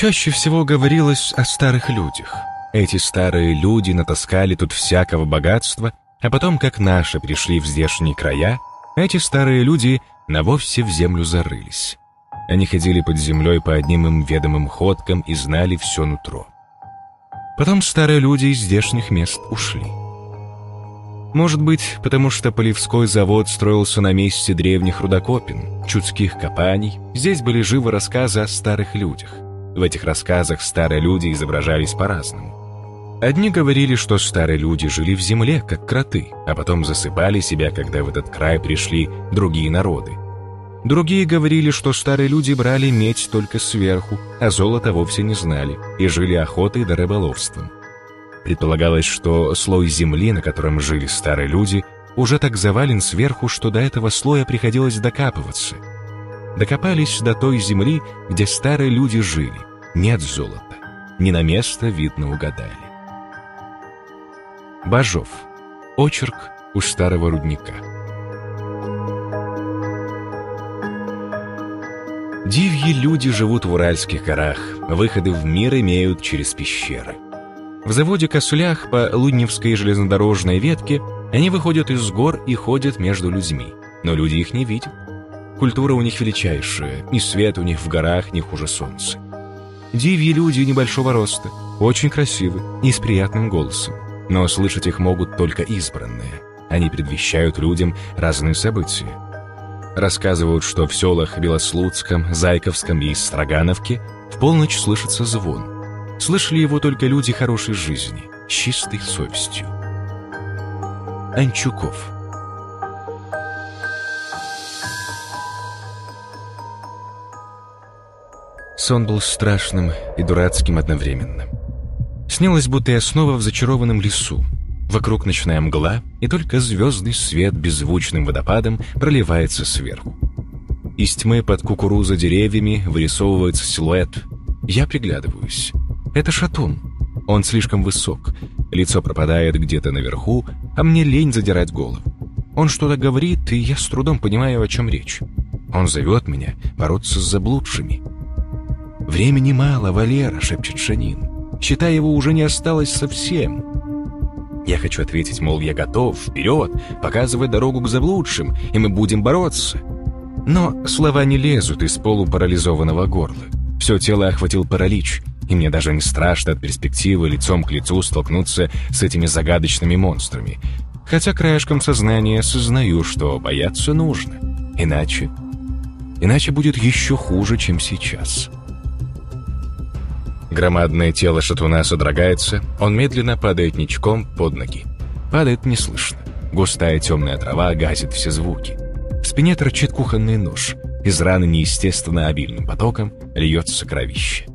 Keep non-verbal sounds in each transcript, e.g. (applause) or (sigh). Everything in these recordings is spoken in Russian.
Чаще всего говорилось о старых людях. Эти старые люди натаскали тут всякого богатства, а потом, как наши пришли в здешние края, эти старые люди навовсе в землю зарылись. Они ходили под землей по одним им ведомым ходкам и знали все нутро. Потом старые люди из здешних мест ушли. Может быть, потому что Полевской завод строился на месте древних рудокопин, чудских копаний. Здесь были живы рассказы о старых людях. В этих рассказах старые люди изображались по-разному. Одни говорили, что старые люди жили в земле, как кроты, а потом засыпали себя, когда в этот край пришли другие народы. Другие говорили, что старые люди брали медь только сверху, а золото вовсе не знали, и жили охотой да рыболовством. Предполагалось, что слой земли, на котором жили старые люди, уже так завален сверху, что до этого слоя приходилось докапываться. Докопались до той земли, где старые люди жили. Нет золота. Не на место, видно, угадали. Бажов. Очерк у старого рудника. Дивьи люди живут в Уральских горах, выходы в мир имеют через пещеры. В заводе Косулях по Лудневской железнодорожной ветке они выходят из гор и ходят между людьми, но люди их не видят. Культура у них величайшая, и свет у них в горах не хуже солнца. Дивьи люди небольшого роста, очень красивы и с приятным голосом, но слышать их могут только избранные. Они предвещают людям разные события. Рассказывают, что в селах Белослудском, Зайковском и Строгановке в полночь слышится звон – Слышали его только люди хорошей жизни, с чистой совестью. Анчуков Сон был страшным и дурацким одновременно. Снилось, будто я снова в зачарованном лесу. Вокруг ночная мгла, и только звездный свет беззвучным водопадом проливается сверху. Из тьмы под кукуруза деревьями вырисовывается силуэт. Я приглядываюсь. Это шатун. Он слишком высок, лицо пропадает где-то наверху, а мне лень задирать голову. Он что-то говорит, и я с трудом понимаю, о чем речь. Он зовет меня бороться с заблудшими. «Времени мало, Валера», — шепчет Шанин. «Считай, его уже не осталось совсем». Я хочу ответить, мол, я готов, вперед, показывай дорогу к заблудшим, и мы будем бороться. Но слова не лезут из полупарализованного горла. Все тело охватил паралич, и мне даже не страшно от перспективы лицом к лицу столкнуться с этими загадочными монстрами. Хотя краешком сознания сознаю, что бояться нужно. Иначе... Иначе будет еще хуже, чем сейчас. Громадное тело шатуна содрогается, он медленно падает ничком под ноги. Падает неслышно. Густая темная трава гасит все звуки. В спине торчит кухонный нож. Из раны неестественно обильным потоком льется кровище.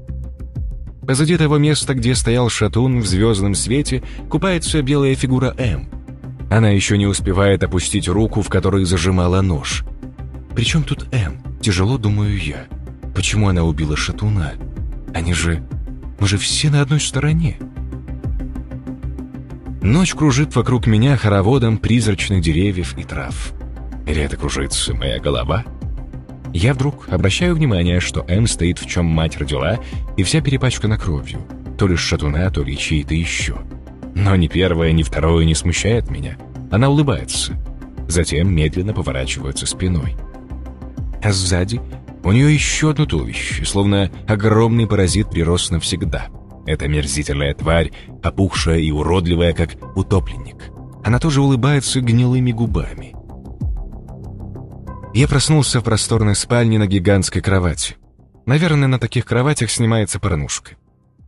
Позади того места, где стоял шатун в звездном свете, купается белая фигура М. Она еще не успевает опустить руку, в которой зажимала нож. Причем тут М? Тяжело думаю я. Почему она убила шатуна? Они же... Мы же все на одной стороне. Ночь кружит вокруг меня хороводом призрачных деревьев и трав. Или это кружится моя голова? Я вдруг обращаю внимание, что М стоит в чем мать родила, и вся перепачкана кровью. То ли шатуна, то ли чьей-то еще. Но ни первое, ни второе не смущает меня. Она улыбается. Затем медленно поворачивается спиной. А сзади у нее еще одно туловище, словно огромный паразит прирос навсегда. Эта мерзительная тварь, опухшая и уродливая, как утопленник. Она тоже улыбается гнилыми губами. Я проснулся в просторной спальне на гигантской кровати. Наверное, на таких кроватях снимается порнушка.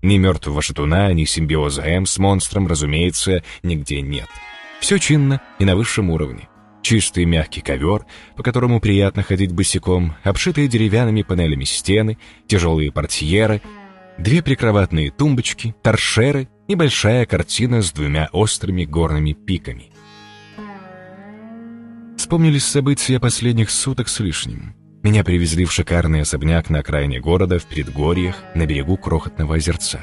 Ни мертвого шатуна, ни симбиоза М с монстром, разумеется, нигде нет. Все чинно и на высшем уровне. Чистый мягкий ковер, по которому приятно ходить босиком, обшитые деревянными панелями стены, тяжелые портьеры, две прикроватные тумбочки, торшеры и большая картина с двумя острыми горными пиками. Вспомнились события последних суток с лишним. Меня привезли в шикарный особняк на окраине города, в предгорьях, на берегу крохотного озерца.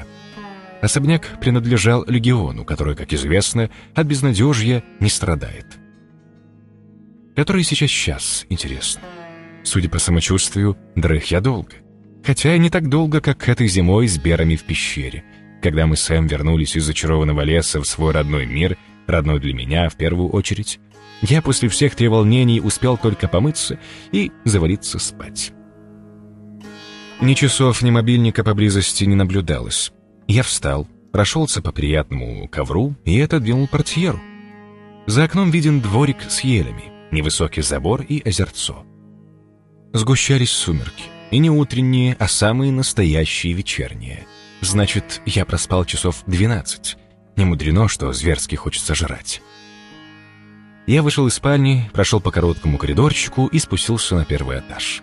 Особняк принадлежал легиону, который, как известно, от безнадежья не страдает. Который сейчас час, интересно. Судя по самочувствию, дрых я долго. Хотя и не так долго, как этой зимой с Берами в пещере, когда мы с Эм вернулись из зачарованного леса в свой родной мир, родной для меня в первую очередь, я после всех треволнений успел только помыться и завалиться спать. Ни часов, ни мобильника поблизости не наблюдалось. Я встал, прошелся по приятному ковру и отодвинул портьеру. За окном виден дворик с елями, невысокий забор и озерцо. Сгущались сумерки, и не утренние, а самые настоящие вечерние. Значит, я проспал часов двенадцать. Не мудрено, что зверски хочется жрать. Я вышел из спальни, прошел по короткому коридорчику и спустился на первый этаж.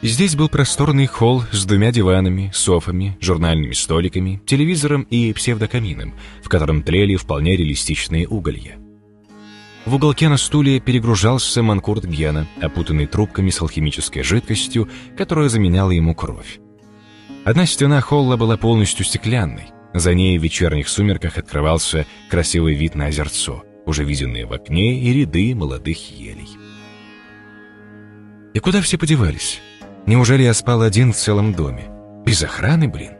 Здесь был просторный холл с двумя диванами, софами, журнальными столиками, телевизором и псевдокамином, в котором тлели вполне реалистичные уголья. В уголке на стуле перегружался манкурт Гена, опутанный трубками с алхимической жидкостью, которая заменяла ему кровь. Одна стена холла была полностью стеклянной. За ней в вечерних сумерках открывался красивый вид на озерцо, уже виденные в окне и ряды молодых елей. И куда все подевались? Неужели я спал один в целом доме? Без охраны, блин?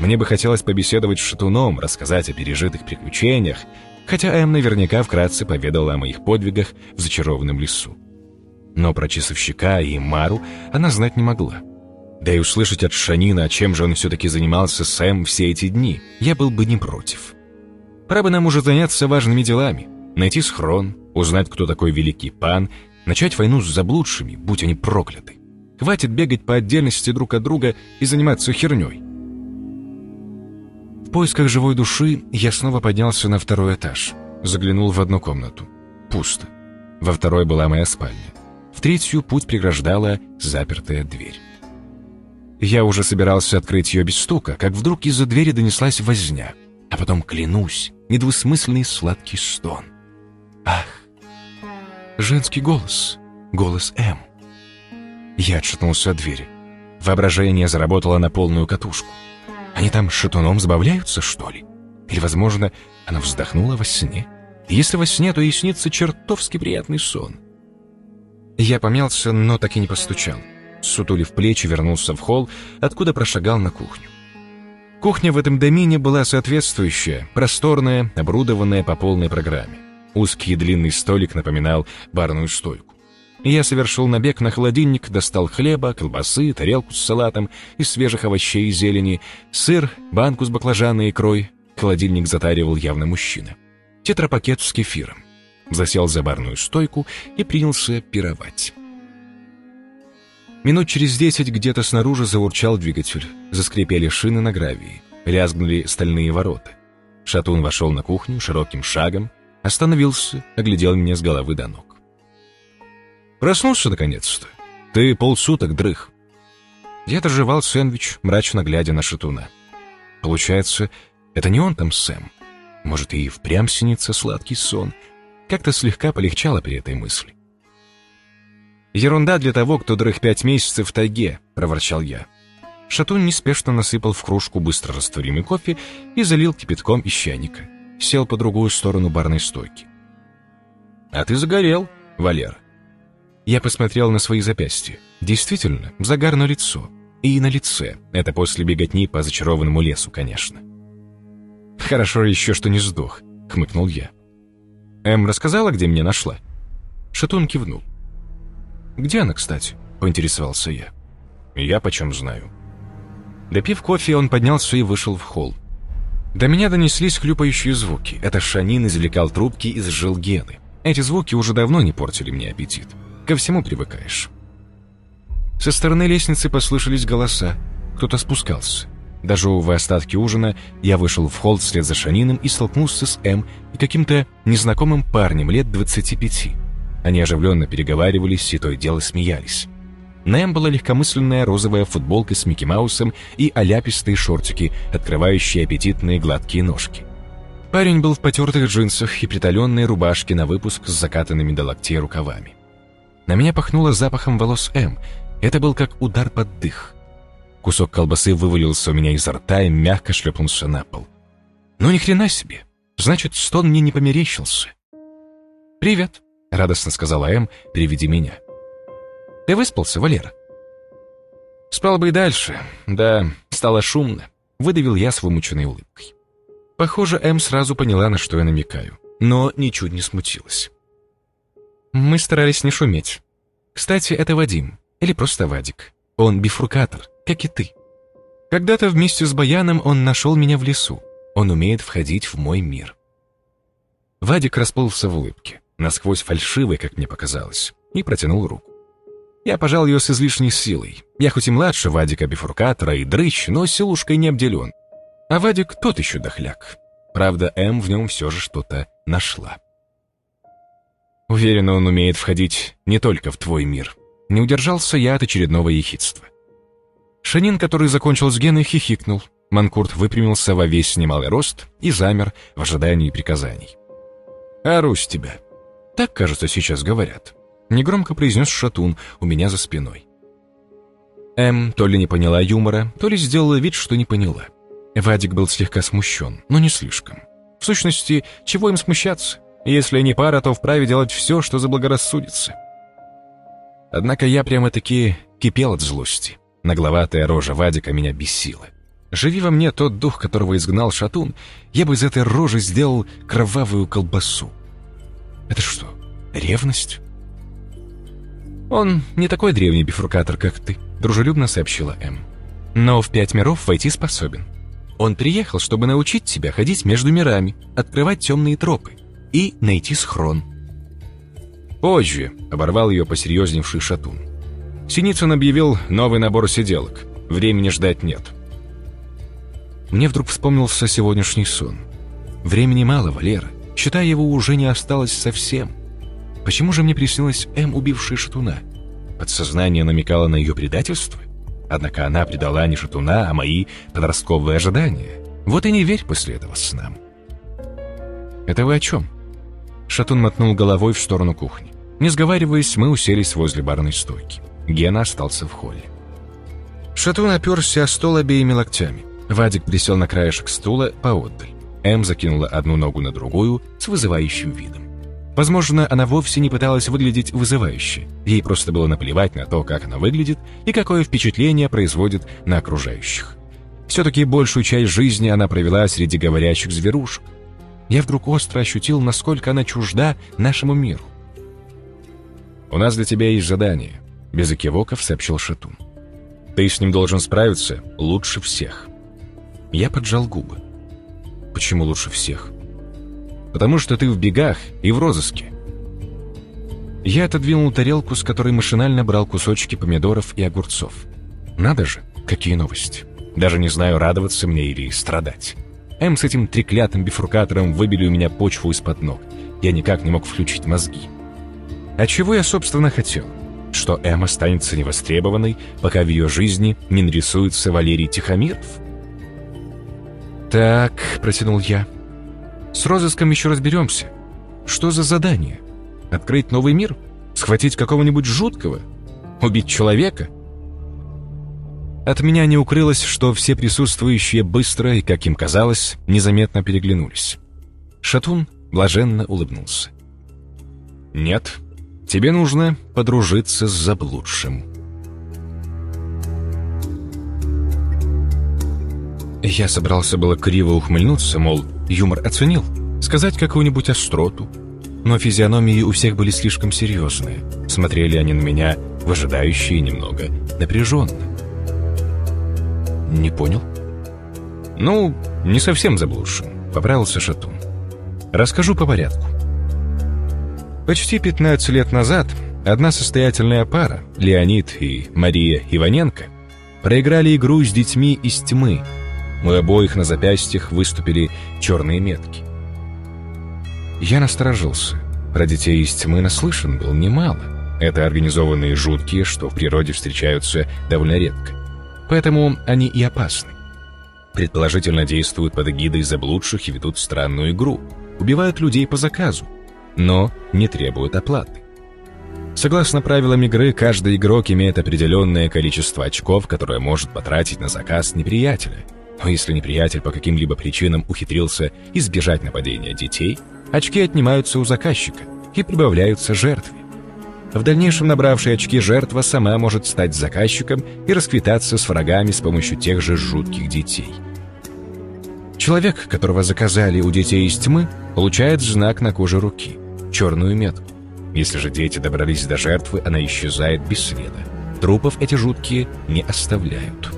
Мне бы хотелось побеседовать с Шатуном, рассказать о пережитых приключениях, хотя Эм наверняка вкратце поведала о моих подвигах в зачарованном лесу. Но про часовщика и Мару она знать не могла. Да и услышать от Шанина, чем же он все-таки занимался с Эм все эти дни, я был бы не против. Пора бы нам уже заняться важными делами. Найти схрон, узнать, кто такой великий пан, начать войну с заблудшими, будь они прокляты. Хватит бегать по отдельности друг от друга и заниматься херней. В поисках живой души я снова поднялся на второй этаж. Заглянул в одну комнату. Пусто. Во второй была моя спальня. В третью путь преграждала запертая дверь. Я уже собирался открыть ее без стука, как вдруг из-за двери донеслась возня. А потом, клянусь, недвусмысленный сладкий стон. Ах! Женский голос. Голос М. Я отшатнулся от двери. Воображение заработало на полную катушку. Они там шатуном забавляются, что ли? Или, возможно, она вздохнула во сне? если во сне, то ей снится чертовски приятный сон. Я помялся, но так и не постучал. Сутулив плечи, вернулся в холл, откуда прошагал на кухню. Кухня в этом домине была соответствующая, просторная, оборудованная по полной программе. Узкий и длинный столик напоминал барную стойку. Я совершил набег на холодильник, достал хлеба, колбасы, тарелку с салатом из свежих овощей и зелени, сыр, банку с баклажанной икрой. Холодильник затаривал явно мужчина. Тетрапакет с кефиром. Засел за барную стойку и принялся пировать. Минут через десять где-то снаружи заурчал двигатель, заскрипели шины на гравии, лязгнули стальные ворота. Шатун вошел на кухню широким шагом, остановился, оглядел меня с головы до ног. Проснулся наконец-то. Ты полсуток дрых. Я доживал сэндвич, мрачно глядя на шатуна. Получается, это не он там Сэм. Может, и впрямь снится сладкий сон. Как-то слегка полегчало при этой мысли. «Ерунда для того, кто дрых пять месяцев в тайге», — проворчал я. Шатун неспешно насыпал в кружку быстро растворимый кофе и залил кипятком из чайника. Сел по другую сторону барной стойки. «А ты загорел, Валер», я посмотрел на свои запястья. Действительно, загар на лицо. И на лице. Это после беготни по зачарованному лесу, конечно. «Хорошо еще, что не сдох», — хмыкнул я. «Эм рассказала, где меня нашла?» Шатун кивнул. «Где она, кстати?» — поинтересовался я. «Я почем знаю». Допив кофе, он поднялся и вышел в холл. До меня донеслись хлюпающие звуки. Это Шанин извлекал трубки из жилгены. Эти звуки уже давно не портили мне аппетит. Ко всему привыкаешь. Со стороны лестницы послышались голоса. Кто-то спускался. Дожевывая остатки ужина, я вышел в холл вслед за Шаниным и столкнулся с М и каким-то незнакомым парнем лет 25. Они оживленно переговаривались и то и дело смеялись. На М была легкомысленная розовая футболка с Микки Маусом и оляпистые шортики, открывающие аппетитные гладкие ножки. Парень был в потертых джинсах и приталенной рубашке на выпуск с закатанными до локтей рукавами. На меня пахнуло запахом волос М. Это был как удар под дых. Кусок колбасы вывалился у меня изо рта и мягко шлепнулся на пол. Ну ни хрена себе. Значит, стон мне не померещился. «Привет», — радостно сказала М, переведи меня. «Ты выспался, Валера?» Спал бы и дальше. Да, стало шумно. Выдавил я с вымученной улыбкой. Похоже, М сразу поняла, на что я намекаю, но ничуть не смутилась. Мы старались не шуметь. Кстати, это Вадим, или просто Вадик. Он бифуркатор, как и ты. Когда-то вместе с Баяном он нашел меня в лесу. Он умеет входить в мой мир. Вадик расплылся в улыбке, насквозь фальшивой, как мне показалось, и протянул руку. Я пожал ее с излишней силой. Я хоть и младше Вадика Бифуркатора и дрыщ, но силушкой не обделен. А Вадик тот еще дохляк. Правда, М в нем все же что-то нашла. Уверена, он умеет входить не только в твой мир. Не удержался я от очередного ехидства. Шанин, который закончил с Геной, хихикнул. Манкурт выпрямился во весь немалый рост и замер в ожидании приказаний. «Орусь тебя!» Так, кажется, сейчас говорят. Негромко произнес Шатун у меня за спиной. М то ли не поняла юмора, то ли сделала вид, что не поняла. Вадик был слегка смущен, но не слишком. В сущности, чего им смущаться? Если они пара, то вправе делать все, что заблагорассудится. Однако я прямо-таки кипел от злости. Нагловатая рожа Вадика меня бесила. Живи во мне тот дух, которого изгнал Шатун, я бы из этой рожи сделал кровавую колбасу. Это что, ревность? Он не такой древний бифуркатор, как ты, дружелюбно сообщила М. Но в пять миров войти способен. Он приехал, чтобы научить тебя ходить между мирами, открывать темные тропы и найти схрон. Позже оборвал ее посерьезневший шатун. Синицын объявил новый набор сиделок. Времени ждать нет. Мне вдруг вспомнился сегодняшний сон. Времени мало, Валера. Считай, его уже не осталось совсем. Почему же мне приснилась М, убившая шатуна? Подсознание намекало на ее предательство? Однако она предала не шатуна, а мои подростковые ожидания. Вот и не верь после этого снам. «Это вы о чем?» Шатун мотнул головой в сторону кухни. Не сговариваясь, мы уселись возле барной стойки. Гена остался в холле. Шатун оперся о стол обеими локтями. Вадик присел на краешек стула поотдаль. М закинула одну ногу на другую с вызывающим видом. Возможно, она вовсе не пыталась выглядеть вызывающе. Ей просто было наплевать на то, как она выглядит и какое впечатление производит на окружающих. Все-таки большую часть жизни она провела среди говорящих зверушек. Я вдруг остро ощутил, насколько она чужда нашему миру. «У нас для тебя есть задание», — без экивоков сообщил Шатун. «Ты с ним должен справиться лучше всех». Я поджал губы. «Почему лучше всех?» «Потому что ты в бегах и в розыске». Я отодвинул тарелку, с которой машинально брал кусочки помидоров и огурцов. Надо же, какие новости. Даже не знаю, радоваться мне или страдать. М с этим треклятым бифуркатором выбили у меня почву из-под ног. Я никак не мог включить мозги. А чего я, собственно, хотел? Что М останется невостребованной, пока в ее жизни не нарисуется Валерий Тихомиров? «Так», — протянул я, — «с розыском еще разберемся. Что за задание? Открыть новый мир? Схватить какого-нибудь жуткого? Убить человека?» От меня не укрылось, что все присутствующие быстро и, как им казалось, незаметно переглянулись. Шатун блаженно улыбнулся. «Нет, тебе нужно подружиться с заблудшим». Я собрался было криво ухмыльнуться, мол, юмор оценил, сказать какую-нибудь остроту. Но физиономии у всех были слишком серьезные. Смотрели они на меня, выжидающие немного, напряженно. «Не понял?» «Ну, не совсем заблудшим», — поправился Шатун. «Расскажу по порядку. Почти 15 лет назад одна состоятельная пара, Леонид и Мария Иваненко, проиграли игру с детьми из тьмы. У обоих на запястьях выступили черные метки. Я насторожился. Про детей из тьмы наслышан был немало. Это организованные жуткие, что в природе встречаются довольно редко поэтому они и опасны. Предположительно действуют под эгидой заблудших и ведут странную игру, убивают людей по заказу, но не требуют оплаты. Согласно правилам игры, каждый игрок имеет определенное количество очков, которое может потратить на заказ неприятеля. Но если неприятель по каким-либо причинам ухитрился избежать нападения детей, очки отнимаются у заказчика и прибавляются жертве. В дальнейшем набравшая очки жертва сама может стать заказчиком и расквитаться с врагами с помощью тех же жутких детей. Человек, которого заказали у детей из тьмы, получает знак на коже руки — черную метку. Если же дети добрались до жертвы, она исчезает без следа. Трупов эти жуткие не оставляют.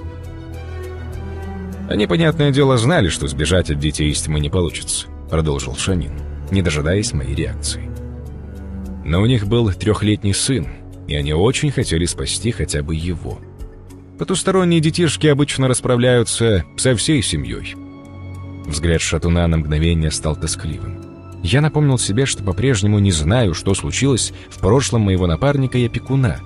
«Они, понятное дело, знали, что сбежать от детей из тьмы не получится», — продолжил Шанин, не дожидаясь моей реакции. Но у них был трехлетний сын, и они очень хотели спасти хотя бы его. Потусторонние детишки обычно расправляются со всей семьей. Взгляд Шатуна на мгновение стал тоскливым. Я напомнил себе, что по-прежнему не знаю, что случилось в прошлом моего напарника и опекуна.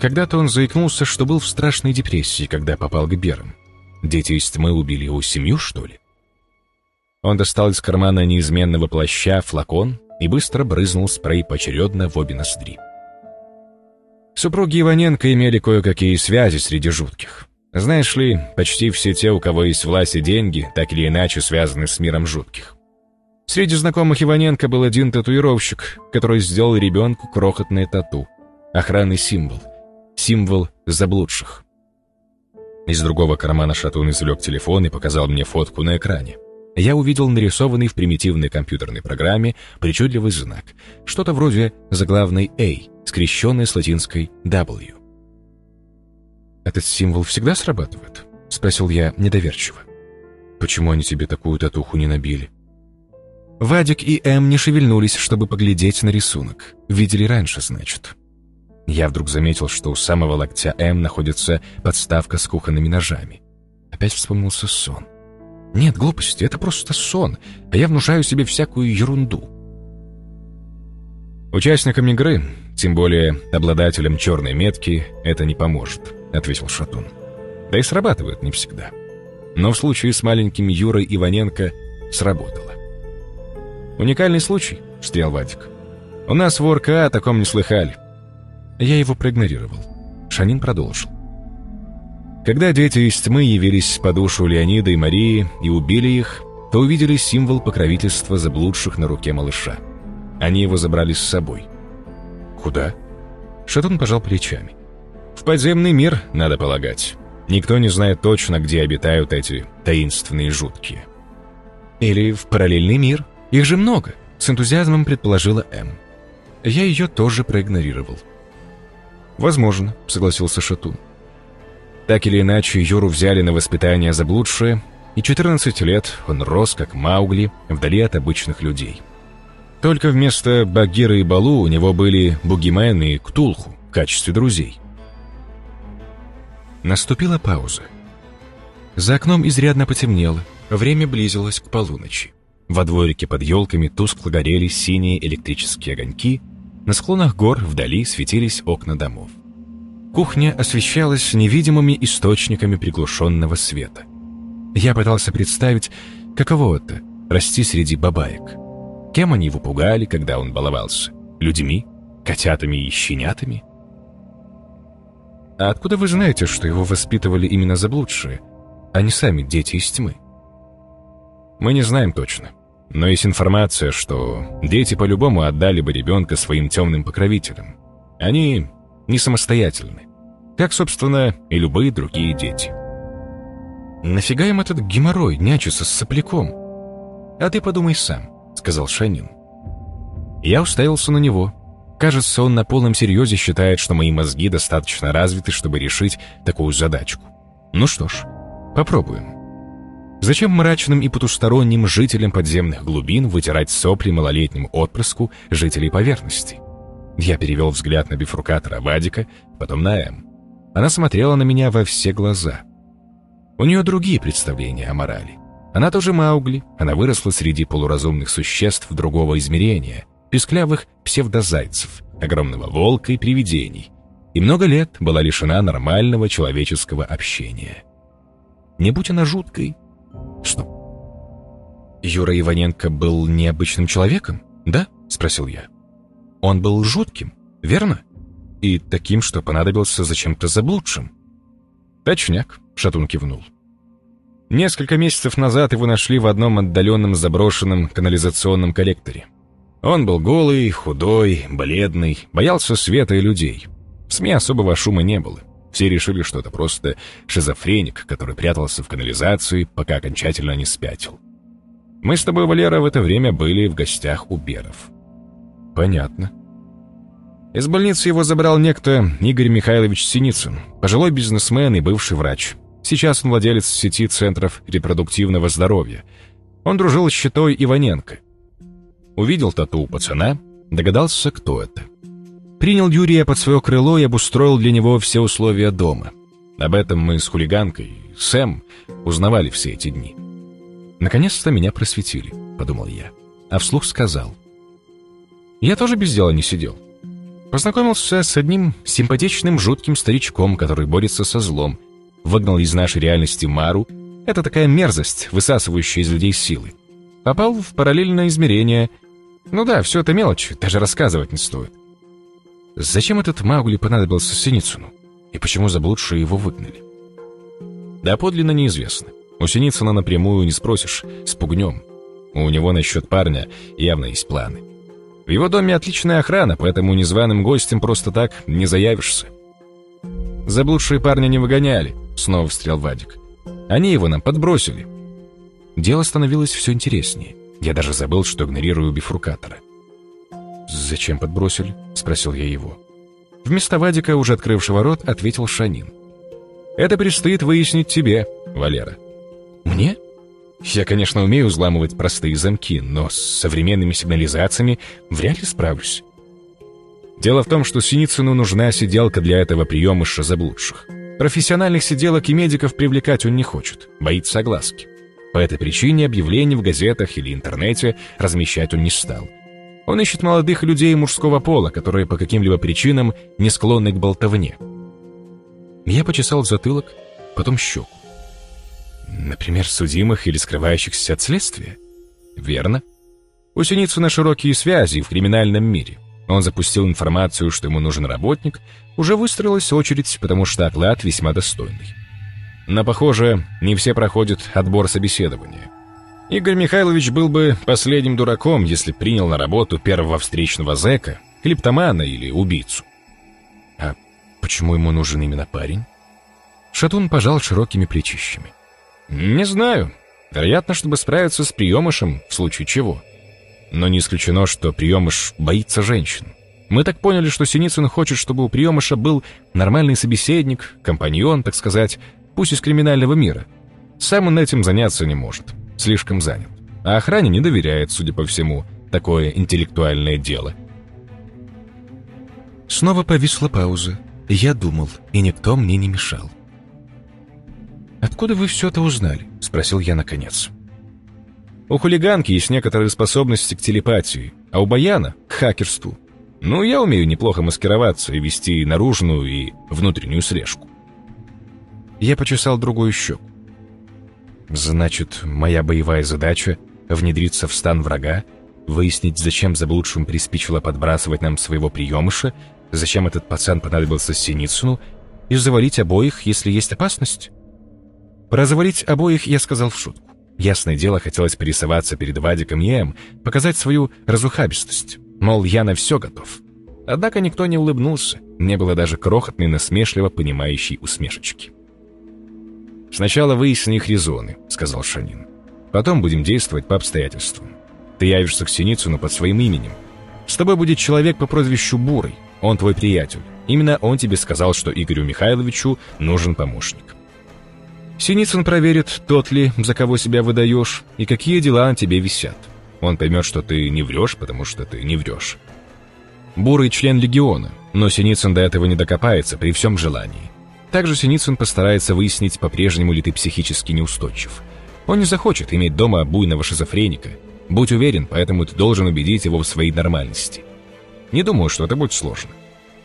Когда-то он заикнулся, что был в страшной депрессии, когда попал к Берам. Дети из тьмы убили его семью, что ли? Он достал из кармана неизменного плаща флакон и быстро брызнул спрей поочередно в обе ноздри. Супруги Иваненко имели кое-какие связи среди жутких. Знаешь ли, почти все те, у кого есть власть и деньги, так или иначе связаны с миром жутких. Среди знакомых Иваненко был один татуировщик, который сделал ребенку крохотное тату. Охранный символ. Символ заблудших. Из другого кармана Шатун извлек телефон и показал мне фотку на экране. Я увидел нарисованный в примитивной компьютерной программе причудливый знак. Что-то вроде заглавной A, скрещенной с латинской W. «Этот символ всегда срабатывает?» — спросил я недоверчиво. «Почему они тебе такую татуху не набили?» Вадик и М не шевельнулись, чтобы поглядеть на рисунок. Видели раньше, значит. Я вдруг заметил, что у самого локтя М находится подставка с кухонными ножами. Опять вспомнился сон. Нет, глупости, это просто сон, а я внушаю себе всякую ерунду. Участникам игры, тем более обладателям черной метки, это не поможет, ответил Шатун. Да и срабатывает не всегда. Но в случае с маленьким Юрой Иваненко сработало. «Уникальный случай», — встрял Вадик. «У нас в ОРКА о таком не слыхали». Я его проигнорировал. Шанин продолжил. Когда дети из тьмы явились по душу Леонида и Марии и убили их, то увидели символ покровительства заблудших на руке малыша. Они его забрали с собой. «Куда?» Шатун пожал плечами. «В подземный мир, надо полагать. Никто не знает точно, где обитают эти таинственные жуткие». «Или в параллельный мир», их же много, с энтузиазмом предположила М. Я ее тоже проигнорировал. «Возможно», — согласился Шатун. Так или иначе, Юру взяли на воспитание заблудшие, и 14 лет он рос, как Маугли, вдали от обычных людей. Только вместо Багира и Балу у него были Бугимен и Ктулху в качестве друзей. Наступила пауза. За окном изрядно потемнело, время близилось к полуночи. Во дворике под елками тускло горели синие электрические огоньки, на склонах гор вдали светились окна домов. Кухня освещалась невидимыми источниками приглушенного света. Я пытался представить, каково это — расти среди бабаек. Кем они его пугали, когда он баловался? Людьми? Котятами и щенятами? А откуда вы знаете, что его воспитывали именно заблудшие, а не сами дети из тьмы? Мы не знаем точно. Но есть информация, что дети по-любому отдали бы ребенка своим темным покровителям. Они не самостоятельны. Как, собственно, и любые другие дети. «Нафига им этот геморрой нячиться с сопляком?» «А ты подумай сам», — сказал Шанин. Я уставился на него. Кажется, он на полном серьезе считает, что мои мозги достаточно развиты, чтобы решить такую задачку. Ну что ж, попробуем. Зачем мрачным и потусторонним жителям подземных глубин вытирать сопли малолетнему отпрыску жителей поверхности? Я перевел взгляд на бифрукатора Вадика, потом на М. Она смотрела на меня во все глаза. У нее другие представления о морали. Она тоже Маугли, она выросла среди полуразумных существ другого измерения, песклявых псевдозайцев, огромного волка и привидений, и много лет была лишена нормального человеческого общения. Не будь она жуткой, Стоп. Юра Иваненко был необычным человеком, да? Спросил я. Он был жутким, верно? И таким, что понадобился зачем-то заблудшим. Точняк, Шатун кивнул. Несколько месяцев назад его нашли в одном отдаленном заброшенном канализационном коллекторе. Он был голый, худой, бледный, боялся света и людей. В СМИ особого шума не было. Все решили, что это просто шизофреник, который прятался в канализации, пока окончательно не спятил. Мы с тобой, Валера, в это время были в гостях у Беров. Понятно. Из больницы его забрал некто Игорь Михайлович Синицын, пожилой бизнесмен и бывший врач. Сейчас он владелец сети центров репродуктивного здоровья. Он дружил с щитой Иваненко. Увидел тату у пацана, догадался, кто это. Принял Юрия под свое крыло и обустроил для него все условия дома. Об этом мы с хулиганкой, Сэм, узнавали все эти дни. «Наконец-то меня просветили», — подумал я, а вслух сказал. «Я тоже без дела не сидел. Познакомился с одним симпатичным жутким старичком, который борется со злом, выгнал из нашей реальности Мару. Это такая мерзость, высасывающая из людей силы. Попал в параллельное измерение — ну да, все это мелочь, даже рассказывать не стоит. Зачем этот Маугли понадобился Синицыну? И почему заблудшие его выгнали? Да подлинно неизвестно. У Синицына напрямую не спросишь, спугнем. У него насчет парня явно есть планы. В его доме отличная охрана, поэтому незваным гостем просто так не заявишься. Заблудшие парня не выгоняли, снова встрял Вадик. Они его нам подбросили. Дело становилось все интереснее. Я даже забыл, что игнорирую бифрукатора. «Зачем подбросили?» — спросил я его. Вместо Вадика, уже открывшего рот, ответил Шанин. «Это предстоит выяснить тебе, Валера». «Мне?» Я, конечно, умею взламывать простые замки, но с современными сигнализациями вряд ли справлюсь. Дело в том, что Синицыну нужна сиделка для этого приемыша заблудших. Профессиональных сиделок и медиков привлекать он не хочет, боится огласки. По этой причине объявлений в газетах или интернете размещать он не стал. Он ищет молодых людей мужского пола, которые по каким-либо причинам не склонны к болтовне. Я почесал затылок, потом щеку. Например, судимых или скрывающихся от следствия? Верно. У Синицына широкие связи в криминальном мире. Он запустил информацию, что ему нужен работник, уже выстроилась очередь, потому что оклад весьма достойный. Но, похоже, не все проходят отбор собеседования. Игорь Михайлович был бы последним дураком, если принял на работу первого встречного зэка, клептомана или убийцу. А почему ему нужен именно парень? Шатун пожал широкими плечищами. «Не знаю. Вероятно, чтобы справиться с приемышем, в случае чего. Но не исключено, что приемыш боится женщин. Мы так поняли, что Синицын хочет, чтобы у приемыша был нормальный собеседник, компаньон, так сказать, пусть из криминального мира. Сам он этим заняться не может, слишком занят. А охране не доверяет, судя по всему, такое интеллектуальное дело. Снова повисла пауза. Я думал, и никто мне не мешал. «Откуда вы все это узнали?» — спросил я наконец. «У хулиганки есть некоторые способности к телепатии, а у Баяна — к хакерству. Ну, я умею неплохо маскироваться и вести наружную и внутреннюю слежку. Я почесал другую щеку. Значит, моя боевая задача — внедриться в стан врага, выяснить, зачем заблудшим приспичило подбрасывать нам своего приемыша, зачем этот пацан понадобился Синицыну, и завалить обоих, если есть опасность? Завалить обоих я сказал в шутку. Ясное дело, хотелось порисоваться перед Вадиком и Эм, показать свою разухабистость. Мол, я на все готов. Однако никто не улыбнулся, не было даже крохотной насмешливо понимающей усмешечки. «Сначала выясни их резоны», — сказал Шанин. «Потом будем действовать по обстоятельствам. Ты явишься к Синицыну под своим именем. С тобой будет человек по прозвищу Бурый. Он твой приятель. Именно он тебе сказал, что Игорю Михайловичу нужен помощник. Синицын проверит, тот ли, за кого себя выдаешь, и какие дела на тебе висят. Он поймет, что ты не врешь, потому что ты не врешь. Бурый член легиона, но Синицын до этого не докопается при всем желании. Также Синицын постарается выяснить, по-прежнему ли ты психически неустойчив. Он не захочет иметь дома буйного шизофреника. Будь уверен, поэтому ты должен убедить его в своей нормальности. Не думаю, что это будет сложно.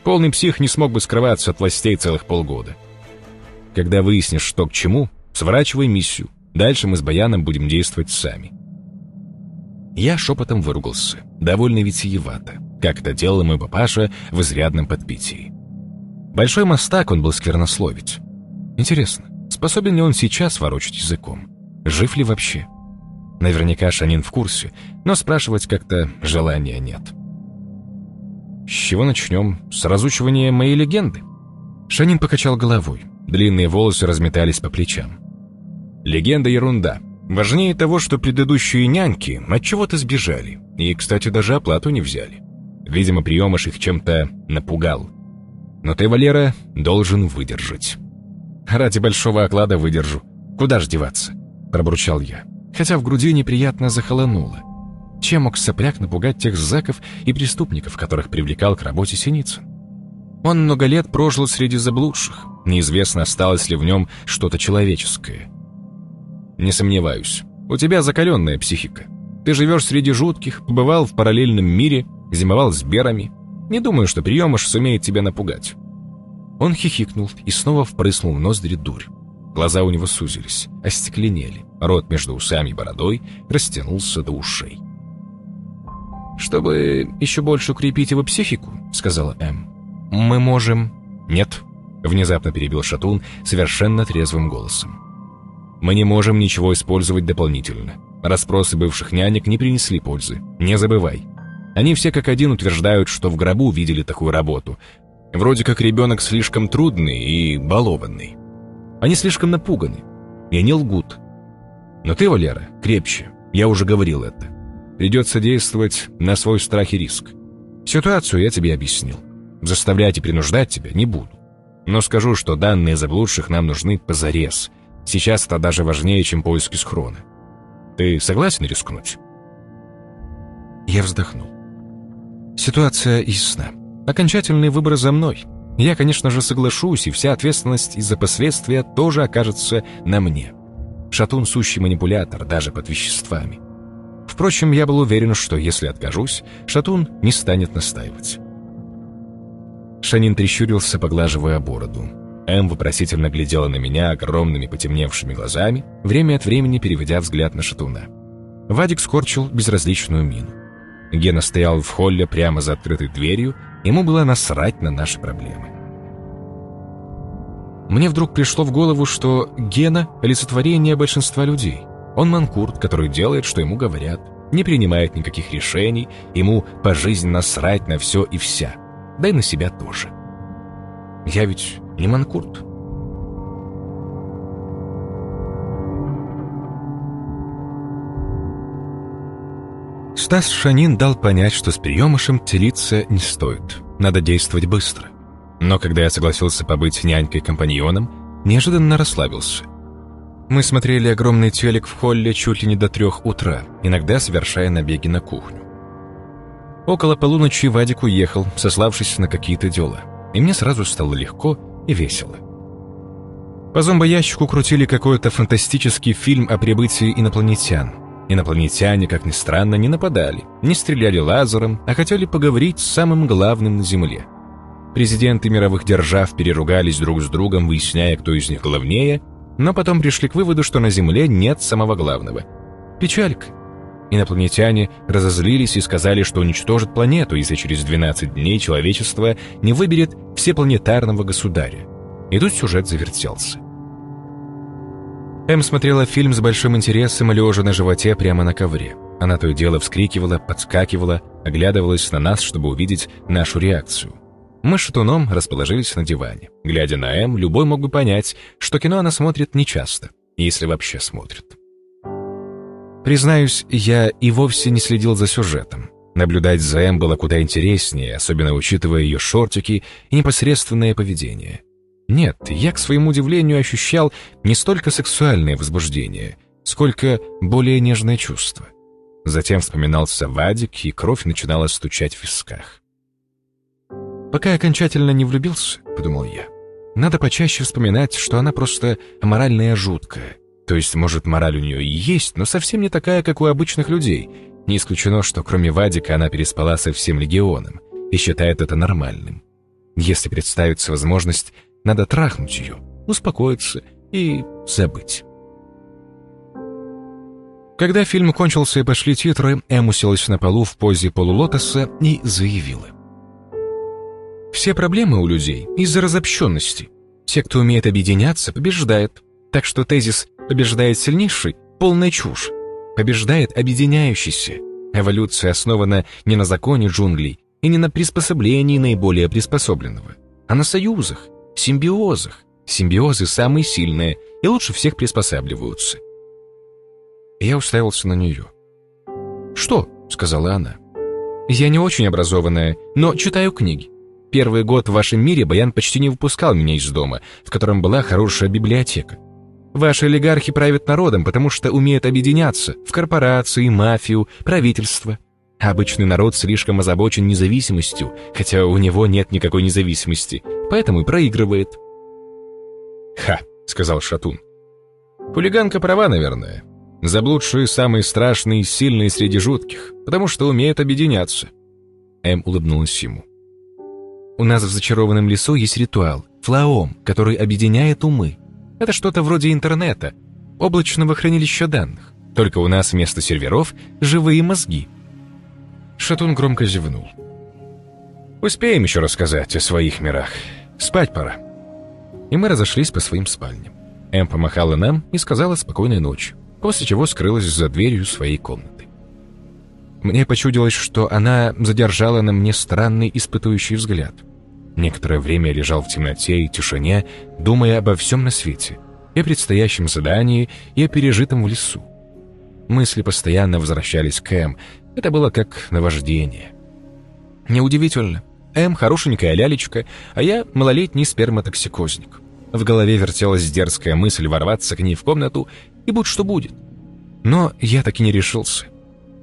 Полный псих не смог бы скрываться от властей целых полгода. Когда выяснишь, что к чему, сворачивай миссию. Дальше мы с Баяном будем действовать сами. Я шепотом выругался, довольно витиевато, как это делал мой папаша в изрядном подпитии. Большой мастак он был сквернословить. Интересно, способен ли он сейчас ворочать языком? Жив ли вообще? Наверняка Шанин в курсе, но спрашивать как-то желания нет. «С чего начнем? С разучивания моей легенды?» Шанин покачал головой. Длинные волосы разметались по плечам. «Легенда — ерунда. Важнее того, что предыдущие няньки от чего-то сбежали. И, кстати, даже оплату не взяли. Видимо, приемыш их чем-то напугал. Но ты, Валера, должен выдержать». «Ради большого оклада выдержу. Куда ж деваться?» — пробурчал я хотя в груди неприятно захолонуло. Чем мог сопляк напугать тех зэков и преступников, которых привлекал к работе Синицын? Он много лет прожил среди заблудших, неизвестно, осталось ли в нем что-то человеческое. Не сомневаюсь, у тебя закаленная психика. Ты живешь среди жутких, побывал в параллельном мире, зимовал с берами. Не думаю, что приемыш сумеет тебя напугать. Он хихикнул и снова впрыснул в ноздри дурь. Глаза у него сузились, остекленели. Рот между усами и бородой растянулся до ушей. «Чтобы еще больше укрепить его психику», — сказала М, — «мы можем...» «Нет», — внезапно перебил Шатун совершенно трезвым голосом. «Мы не можем ничего использовать дополнительно. Распросы бывших нянек не принесли пользы. Не забывай. Они все как один утверждают, что в гробу видели такую работу. Вроде как ребенок слишком трудный и балованный. Они слишком напуганы, и они лгут. Но ты, Валера, крепче, я уже говорил это. Придется действовать на свой страх и риск. Ситуацию я тебе объяснил. Заставлять и принуждать тебя не буду. Но скажу, что данные заблудших нам нужны позарез. Сейчас это даже важнее, чем поиски схрона. Ты согласен рискнуть? Я вздохнул. Ситуация ясна. Окончательный выбор за мной. Я, конечно же, соглашусь, и вся ответственность из-за последствия тоже окажется на мне. Шатун — сущий манипулятор, даже под веществами. Впрочем, я был уверен, что если откажусь, Шатун не станет настаивать. Шанин прищурился, поглаживая бороду. Эм вопросительно глядела на меня огромными потемневшими глазами, время от времени переводя взгляд на Шатуна. Вадик скорчил безразличную мину. Гена стоял в холле прямо за открытой дверью, ему было насрать на наши проблемы. Мне вдруг пришло в голову, что Гена — олицетворение большинства людей. Он манкурт, который делает, что ему говорят, не принимает никаких решений, ему по жизни насрать на все и вся, да и на себя тоже. Я ведь не манкурт. Стас Шанин дал понять, что с приемышем телиться не стоит. Надо действовать быстро. Но когда я согласился побыть нянькой-компаньоном, неожиданно расслабился. Мы смотрели огромный телек в холле чуть ли не до трех утра, иногда совершая набеги на кухню. Около полуночи Вадик уехал, сославшись на какие-то дела, и мне сразу стало легко и весело. По зомбоящику крутили какой-то фантастический фильм о прибытии инопланетян. Инопланетяне, как ни странно, не нападали, не стреляли лазером, а хотели поговорить с самым главным на Земле — Президенты мировых держав переругались друг с другом, выясняя, кто из них главнее, но потом пришли к выводу, что на Земле нет самого главного. Печалька. Инопланетяне разозлились и сказали, что уничтожат планету, если через 12 дней человечество не выберет всепланетарного государя. И тут сюжет завертелся. Эм смотрела фильм с большим интересом, лежа на животе прямо на ковре. Она то и дело вскрикивала, подскакивала, оглядывалась на нас, чтобы увидеть нашу реакцию. Мы с Шатуном расположились на диване. Глядя на М, любой мог бы понять, что кино она смотрит нечасто, если вообще смотрит. Признаюсь, я и вовсе не следил за сюжетом. Наблюдать за М было куда интереснее, особенно учитывая ее шортики и непосредственное поведение. Нет, я, к своему удивлению, ощущал не столько сексуальное возбуждение, сколько более нежное чувство. Затем вспоминался Вадик, и кровь начинала стучать в висках. Пока окончательно не влюбился, подумал я, надо почаще вспоминать, что она просто аморальная жуткая. То есть, может, мораль у нее и есть, но совсем не такая, как у обычных людей. Не исключено, что кроме Вадика она переспала со всем легионом и считает это нормальным. Если представится возможность, надо трахнуть ее, успокоиться и забыть. Когда фильм кончился и пошли титры, Эм уселась на полу в позе полулотоса и заявила. Все проблемы у людей из-за разобщенности. Те, кто умеет объединяться, побеждает. Так что тезис «побеждает сильнейший» — полная чушь. Побеждает объединяющийся. Эволюция основана не на законе джунглей и не на приспособлении наиболее приспособленного, а на союзах, симбиозах. Симбиозы самые сильные и лучше всех приспосабливаются. Я уставился на нее. «Что?» — сказала она. «Я не очень образованная, но читаю книги. Первый год в вашем мире Баян почти не выпускал меня из дома, в котором была хорошая библиотека. Ваши олигархи правят народом, потому что умеют объединяться в корпорации, мафию, правительство. обычный народ слишком озабочен независимостью, хотя у него нет никакой независимости, поэтому и проигрывает. «Ха», — сказал Шатун. «Хулиганка права, наверное. Заблудшие самые страшные и сильные среди жутких, потому что умеют объединяться». Эм улыбнулась ему. «У нас в зачарованном лесу есть ритуал, флаом, который объединяет умы. Это что-то вроде интернета, облачного хранилища данных. Только у нас вместо серверов живые мозги». Шатун громко зевнул. «Успеем еще рассказать о своих мирах. Спать пора» и мы разошлись по своим спальням. Эм помахала нам и сказала спокойной ночи, после чего скрылась за дверью своей комнаты. Мне почудилось, что она задержала на мне странный испытующий взгляд. Некоторое время лежал в темноте и тишине, думая обо всем на свете, и о предстоящем задании, и о пережитом в лесу. Мысли постоянно возвращались к Эм, это было как наваждение. Неудивительно, М хорошенькая лялечка, а я малолетний сперматоксикозник. В голове вертелась дерзкая мысль ворваться к ней в комнату и будь что будет. Но я так и не решился.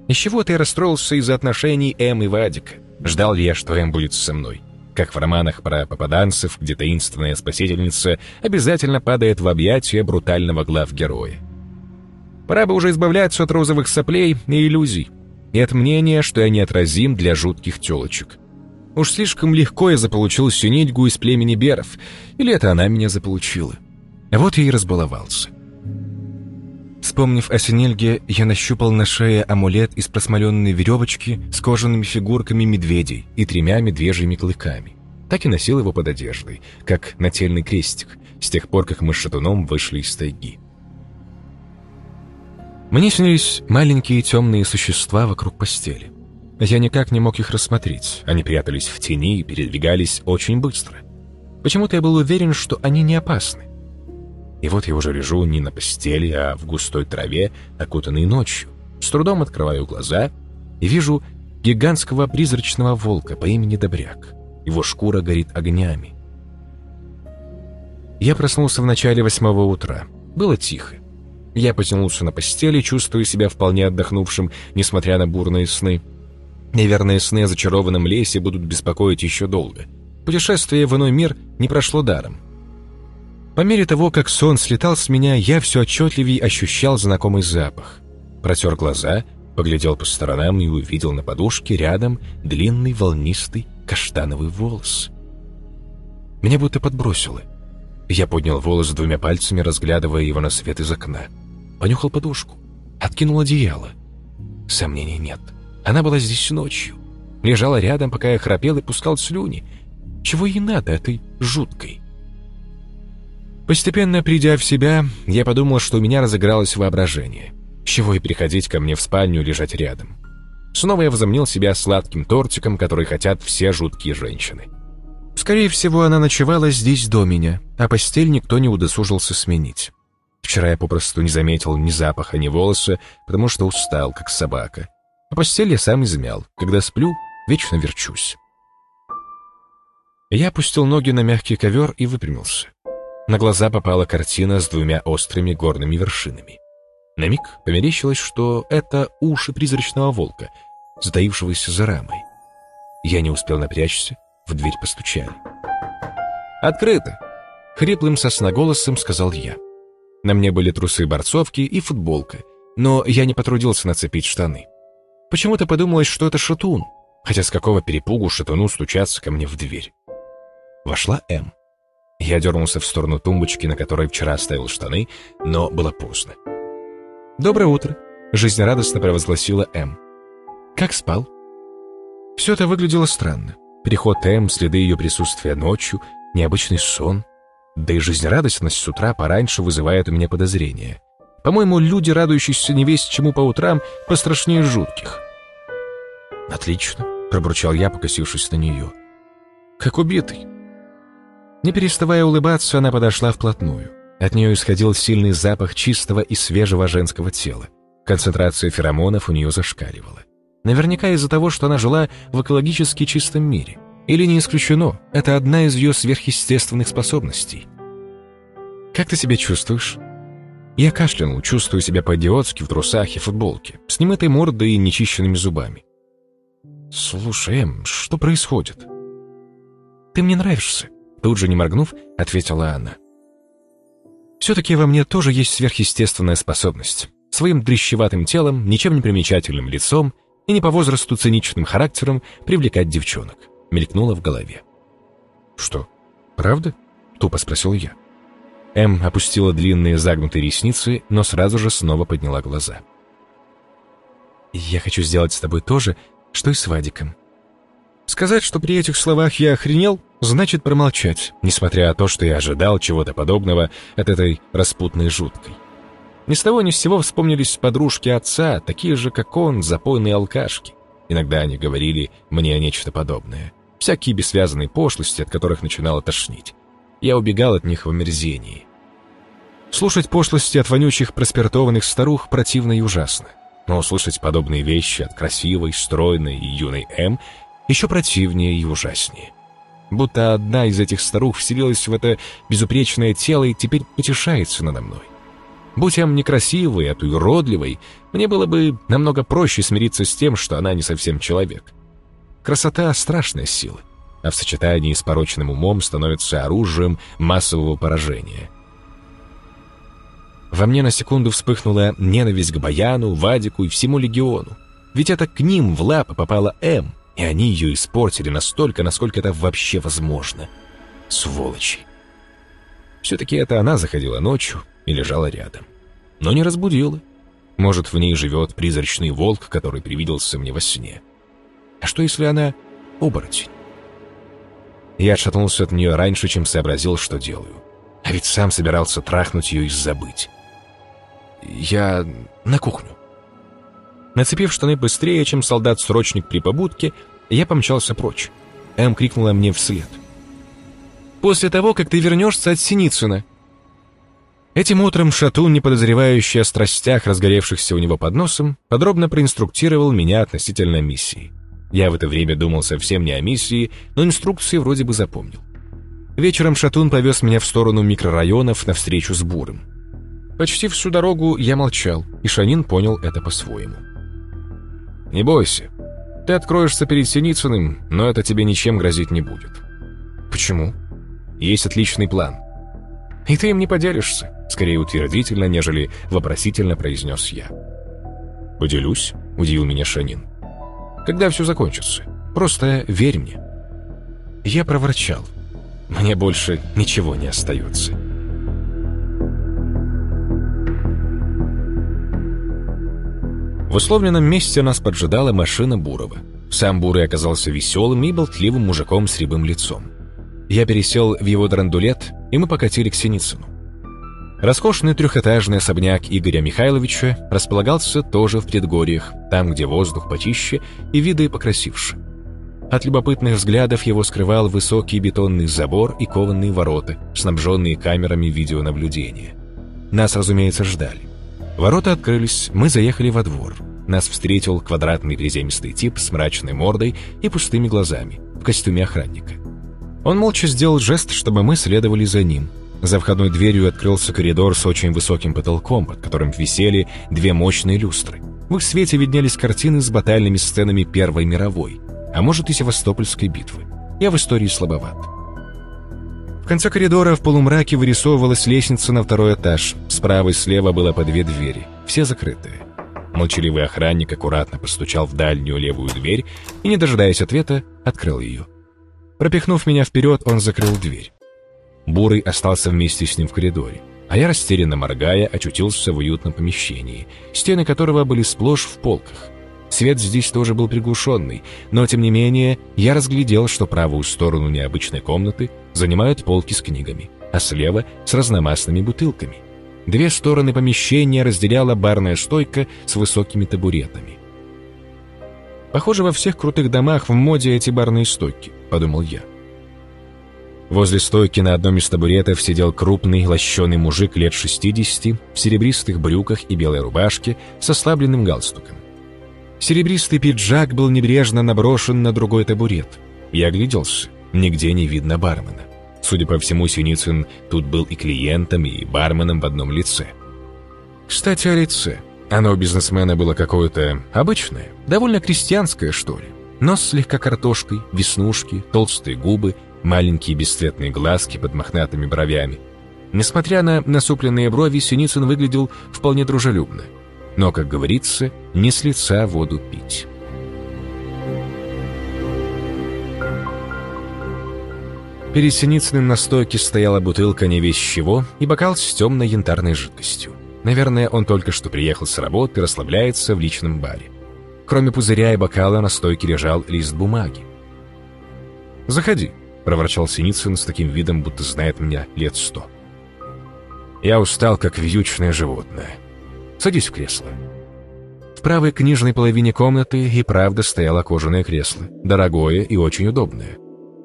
Из чего-то я расстроился из-за отношений М и Вадика. Ждал ли я, что М будет со мной? Как в романах про попаданцев, где таинственная спасительница обязательно падает в объятия брутального главгероя. Пора бы уже избавляться от розовых соплей и иллюзий, и от мнения, что я неотразим для жутких телочек. Уж слишком легко я заполучил синетьгу из племени Беров, или это она меня заполучила. Вот я и разбаловался. Вспомнив о синельге, я нащупал на шее амулет из просмоленной веревочки с кожаными фигурками медведей и тремя медвежьими клыками. Так и носил его под одеждой, как нательный крестик, с тех пор, как мы с шатуном вышли из тайги. Мне снились маленькие темные существа вокруг постели. Я никак не мог их рассмотреть. Они прятались в тени и передвигались очень быстро. Почему-то я был уверен, что они не опасны. И вот я уже лежу не на постели, а в густой траве, окутанной ночью. С трудом открываю глаза и вижу гигантского призрачного волка по имени Добряк. Его шкура горит огнями. Я проснулся в начале восьмого утра. Было тихо. Я потянулся на постели, чувствуя себя вполне отдохнувшим, несмотря на бурные сны. Наверное, сны о зачарованном лесе будут беспокоить еще долго. Путешествие в иной мир не прошло даром. По мере того, как сон слетал с меня, я все отчетливее ощущал знакомый запах. Протер глаза, поглядел по сторонам и увидел на подушке рядом длинный волнистый каштановый волос. Меня будто подбросило. Я поднял волос двумя пальцами, разглядывая его на свет из окна. Понюхал подушку. Откинул одеяло. Сомнений нет. — она была здесь ночью. Лежала рядом, пока я храпел и пускал слюни. Чего ей надо этой жуткой? Постепенно придя в себя, я подумал, что у меня разыгралось воображение. Чего и приходить ко мне в спальню лежать рядом. Снова я возомнил себя сладким тортиком, который хотят все жуткие женщины. Скорее всего, она ночевала здесь до меня, а постель никто не удосужился сменить. Вчера я попросту не заметил ни запаха, ни волоса, потому что устал, как собака. А постель я сам измял. Когда сплю, вечно верчусь. Я опустил ноги на мягкий ковер и выпрямился. На глаза попала картина с двумя острыми горными вершинами. На миг померещилось, что это уши призрачного волка, затаившегося за рамой. Я не успел напрячься, в дверь постучали. «Открыто!» — хриплым сосноголосом сказал я. На мне были трусы-борцовки и футболка, но я не потрудился нацепить штаны. Почему-то подумалось, что это шатун, хотя с какого перепугу шатуну стучаться ко мне в дверь. Вошла М. Я дернулся в сторону тумбочки, на которой вчера оставил штаны, но было поздно. «Доброе утро», — жизнерадостно провозгласила М. «Как спал?» Все это выглядело странно. Переход М, следы ее присутствия ночью, необычный сон. Да и жизнерадостность с утра пораньше вызывает у меня подозрения. По-моему, люди, радующиеся не весть чему по утрам, пострашнее жутких». «Отлично», — пробурчал я, покосившись на нее. «Как убитый». Не переставая улыбаться, она подошла вплотную. От нее исходил сильный запах чистого и свежего женского тела. Концентрация феромонов у нее зашкаливала. Наверняка из-за того, что она жила в экологически чистом мире. Или не исключено, это одна из ее сверхъестественных способностей. «Как ты себя чувствуешь?» Я кашлянул, чувствую себя по-идиотски в трусах и футболке, с немытой мордой и нечищенными зубами. «Слушай, Эм, что происходит?» «Ты мне нравишься», — тут же не моргнув, ответила она. «Все-таки во мне тоже есть сверхъестественная способность. Своим дрещеватым телом, ничем не примечательным лицом и не по возрасту циничным характером привлекать девчонок», — мелькнуло в голове. «Что, правда?» — тупо спросил я. Эм опустила длинные загнутые ресницы, но сразу же снова подняла глаза. «Я хочу сделать с тобой то же, что и с Вадиком». Сказать, что при этих словах я охренел, значит промолчать, несмотря на то, что я ожидал чего-то подобного от этой распутной жуткой. Ни с того ни с сего вспомнились подружки отца, такие же, как он, запойные алкашки. Иногда они говорили мне нечто подобное. Всякие бессвязанные пошлости, от которых начинало тошнить. Я убегал от них в омерзении. Слушать пошлости от вонючих проспиртованных старух противно и ужасно. Но услышать подобные вещи от красивой, стройной и юной М еще противнее и ужаснее. Будто одна из этих старух вселилась в это безупречное тело и теперь потешается надо мной. Будь М некрасивой, а то уродливой, мне было бы намного проще смириться с тем, что она не совсем человек. Красота — страшная сила, а в сочетании с порочным умом становится оружием массового поражения — во мне на секунду вспыхнула ненависть к Баяну, Вадику и всему легиону. Ведь это к ним в лапы попала М, и они ее испортили настолько, насколько это вообще возможно. Сволочи. Все-таки это она заходила ночью и лежала рядом. Но не разбудила. Может, в ней живет призрачный волк, который привиделся мне во сне. А что, если она оборотень? Я отшатнулся от нее раньше, чем сообразил, что делаю. А ведь сам собирался трахнуть ее и забыть. Я на кухню. Нацепив штаны быстрее, чем солдат-срочник при побудке, я помчался прочь. Эм крикнула мне вслед. «После того, как ты вернешься от Синицына». Этим утром Шатун, не подозревающий о страстях, разгоревшихся у него под носом, подробно проинструктировал меня относительно миссии. Я в это время думал совсем не о миссии, но инструкции вроде бы запомнил. Вечером Шатун повез меня в сторону микрорайонов на встречу с Бурым. Почти всю дорогу я молчал, и Шанин понял это по-своему. «Не бойся. Ты откроешься перед Синицыным, но это тебе ничем грозить не будет». «Почему?» «Есть отличный план». «И ты им не поделишься», — скорее утвердительно, нежели вопросительно произнес я. «Поделюсь», — удивил меня Шанин. «Когда все закончится? Просто верь мне». Я проворчал. «Мне больше ничего не остается». В условленном месте нас поджидала машина Бурова. Сам Бурый оказался веселым и болтливым мужиком с рябым лицом. Я пересел в его драндулет, и мы покатили к Синицыну. Роскошный трехэтажный особняк Игоря Михайловича располагался тоже в предгорьях, там, где воздух почище и виды покрасивше. От любопытных взглядов его скрывал высокий бетонный забор и кованые ворота, снабженные камерами видеонаблюдения. Нас, разумеется, ждали. Ворота открылись, мы заехали во двор. Нас встретил квадратный приземистый тип с мрачной мордой и пустыми глазами, в костюме охранника. Он молча сделал жест, чтобы мы следовали за ним. За входной дверью открылся коридор с очень высоким потолком, под которым висели две мощные люстры. В их свете виднелись картины с батальными сценами Первой мировой, а может и Севастопольской битвы. Я в истории слабоват. В конце коридора в полумраке вырисовывалась лестница на второй этаж. Справа и слева было по две двери, все закрытые. Молчаливый охранник аккуратно постучал в дальнюю левую дверь и, не дожидаясь ответа, открыл ее. Пропихнув меня вперед, он закрыл дверь. Бурый остался вместе с ним в коридоре, а я, растерянно моргая, очутился в уютном помещении, стены которого были сплошь в полках. Свет здесь тоже был приглушенный, но, тем не менее, я разглядел, что правую сторону необычной комнаты занимают полки с книгами, а слева — с разномастными бутылками. Две стороны помещения разделяла барная стойка с высокими табуретами. «Похоже, во всех крутых домах в моде эти барные стойки», — подумал я. Возле стойки на одном из табуретов сидел крупный, лощеный мужик лет 60 в серебристых брюках и белой рубашке с ослабленным галстуком. Серебристый пиджак был небрежно наброшен на другой табурет. Я огляделся. Нигде не видно бармена. Судя по всему, Синицын тут был и клиентом, и барменом в одном лице. Кстати, о лице. Оно у бизнесмена было какое-то обычное, довольно крестьянское, что ли. Нос слегка картошкой, веснушки, толстые губы, маленькие бесцветные глазки под мохнатыми бровями. Несмотря на насупленные брови, Синицын выглядел вполне дружелюбно. Но, как говорится, не с лица воду пить. Перед Синицыным на стойке стояла бутылка не весь чего и бокал с темной янтарной жидкостью. Наверное, он только что приехал с работы, расслабляется в личном баре. Кроме пузыря и бокала на стойке лежал лист бумаги. «Заходи», — проворчал Синицын с таким видом, будто знает меня лет сто. «Я устал, как вьючное животное. Садись в кресло». В правой книжной половине комнаты и правда стояло кожаное кресло, дорогое и очень удобное.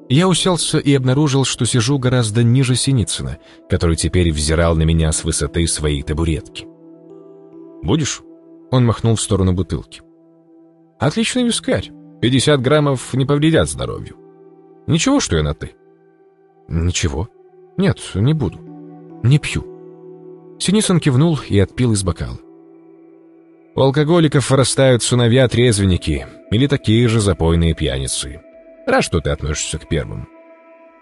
Я уселся и обнаружил, что сижу гораздо ниже Синицына, который теперь взирал на меня с высоты своей табуретки. «Будешь?» Он махнул в сторону бутылки. «Отличный вискарь. 50 граммов не повредят здоровью. Ничего, что я на «ты»?» «Ничего. Нет, не буду. Не пью». Синицын кивнул и отпил из бокала. У алкоголиков вырастают сыновья-трезвенники или такие же запойные пьяницы. Рад, что ты относишься к первым».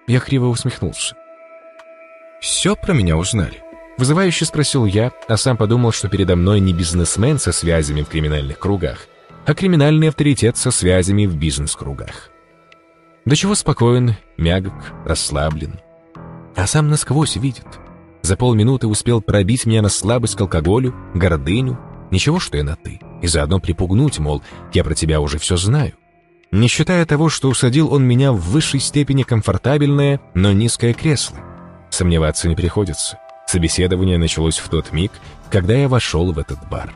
Я криво усмехнулся. «Все про меня узнали?» Вызывающе спросил я, а сам подумал, что передо мной не бизнесмен со связями в криминальных кругах, а криминальный авторитет со связями в бизнес-кругах. До чего спокоен, мягок, расслаблен. А сам насквозь видит. За полминуты успел пробить меня на слабость к алкоголю, гордыню. Ничего, что я на «ты». И заодно припугнуть, мол, я про тебя уже все знаю. Не считая того, что усадил он меня в высшей степени комфортабельное, но низкое кресло. Сомневаться не приходится. Собеседование началось в тот миг, когда я вошел в этот бар.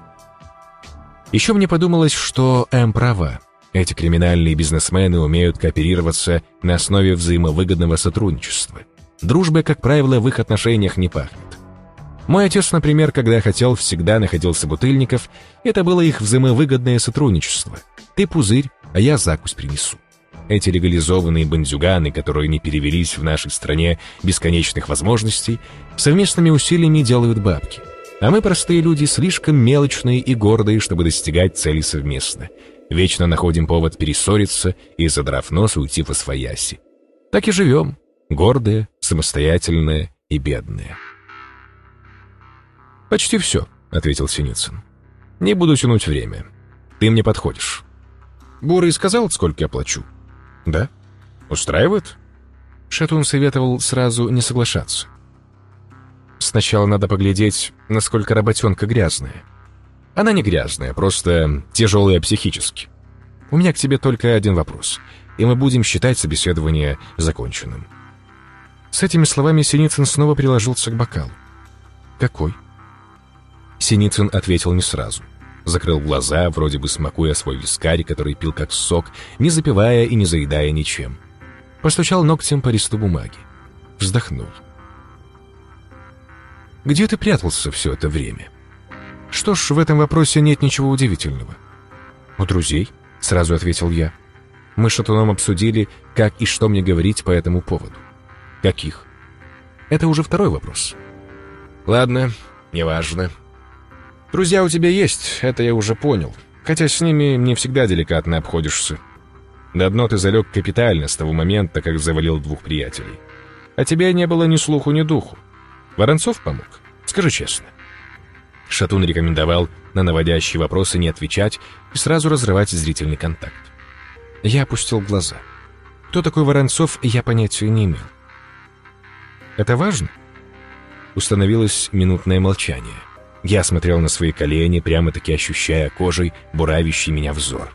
Еще мне подумалось, что М права. Эти криминальные бизнесмены умеют кооперироваться на основе взаимовыгодного сотрудничества. Дружбы, как правило, в их отношениях не пахнет. Мой отец, например, когда хотел, всегда находил собутыльников, это было их взаимовыгодное сотрудничество. Ты пузырь, а я закусь принесу. Эти легализованные бандюганы, которые не перевелись в нашей стране бесконечных возможностей, совместными усилиями делают бабки. А мы, простые люди, слишком мелочные и гордые, чтобы достигать цели совместно. Вечно находим повод перессориться и, задрав нос, уйти во свояси. Так и живем. Гордые, самостоятельные и бедные. «Почти все», — ответил Синицын. «Не буду тянуть время. Ты мне подходишь». Бурый сказал, сколько я плачу. Да? Устраивает? Шатун советовал сразу не соглашаться. Сначала надо поглядеть, насколько работенка грязная. Она не грязная, просто тяжелая психически. У меня к тебе только один вопрос, и мы будем считать собеседование законченным. С этими словами Синицын снова приложился к бокалу. «Какой?» Синицын ответил не сразу закрыл глаза, вроде бы смакуя свой вискарь, который пил как сок, не запивая и не заедая ничем. Постучал ногтем по листу бумаги. Вздохнул. «Где ты прятался все это время?» «Что ж, в этом вопросе нет ничего удивительного». «У друзей», — сразу ответил я. Мы с Шатуном обсудили, как и что мне говорить по этому поводу. «Каких?» «Это уже второй вопрос». «Ладно, неважно», Друзья у тебя есть, это я уже понял. Хотя с ними не всегда деликатно обходишься. На дно ты залег капитально с того момента, как завалил двух приятелей. А тебе не было ни слуху, ни духу. Воронцов помог? Скажи честно. Шатун рекомендовал на наводящие вопросы не отвечать и сразу разрывать зрительный контакт. Я опустил глаза. Кто такой Воронцов, я понятия не имел. «Это важно?» Установилось минутное молчание. Я смотрел на свои колени, прямо-таки ощущая кожей буравящий меня взор.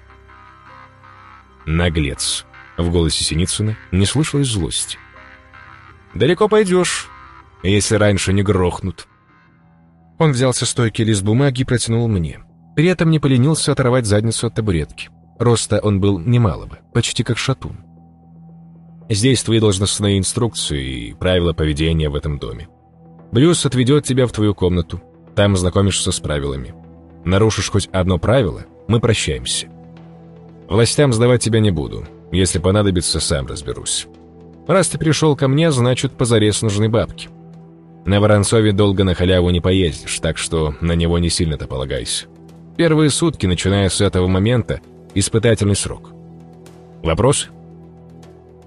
«Наглец!» — в голосе Синицына не слышалось злости. «Далеко пойдешь, если раньше не грохнут». Он взял со стойки лист бумаги и протянул мне. При этом не поленился оторвать задницу от табуретки. Роста он был немалого, почти как шатун. Здесь твои должностные инструкции и правила поведения в этом доме. Брюс отведет тебя в твою комнату. Там знакомишься с правилами. Нарушишь хоть одно правило, мы прощаемся. Властям сдавать тебя не буду. Если понадобится, сам разберусь. Раз ты пришел ко мне, значит, позарез нужны бабки. На Воронцове долго на халяву не поездишь, так что на него не сильно-то полагайся. Первые сутки, начиная с этого момента, испытательный срок. Вопрос?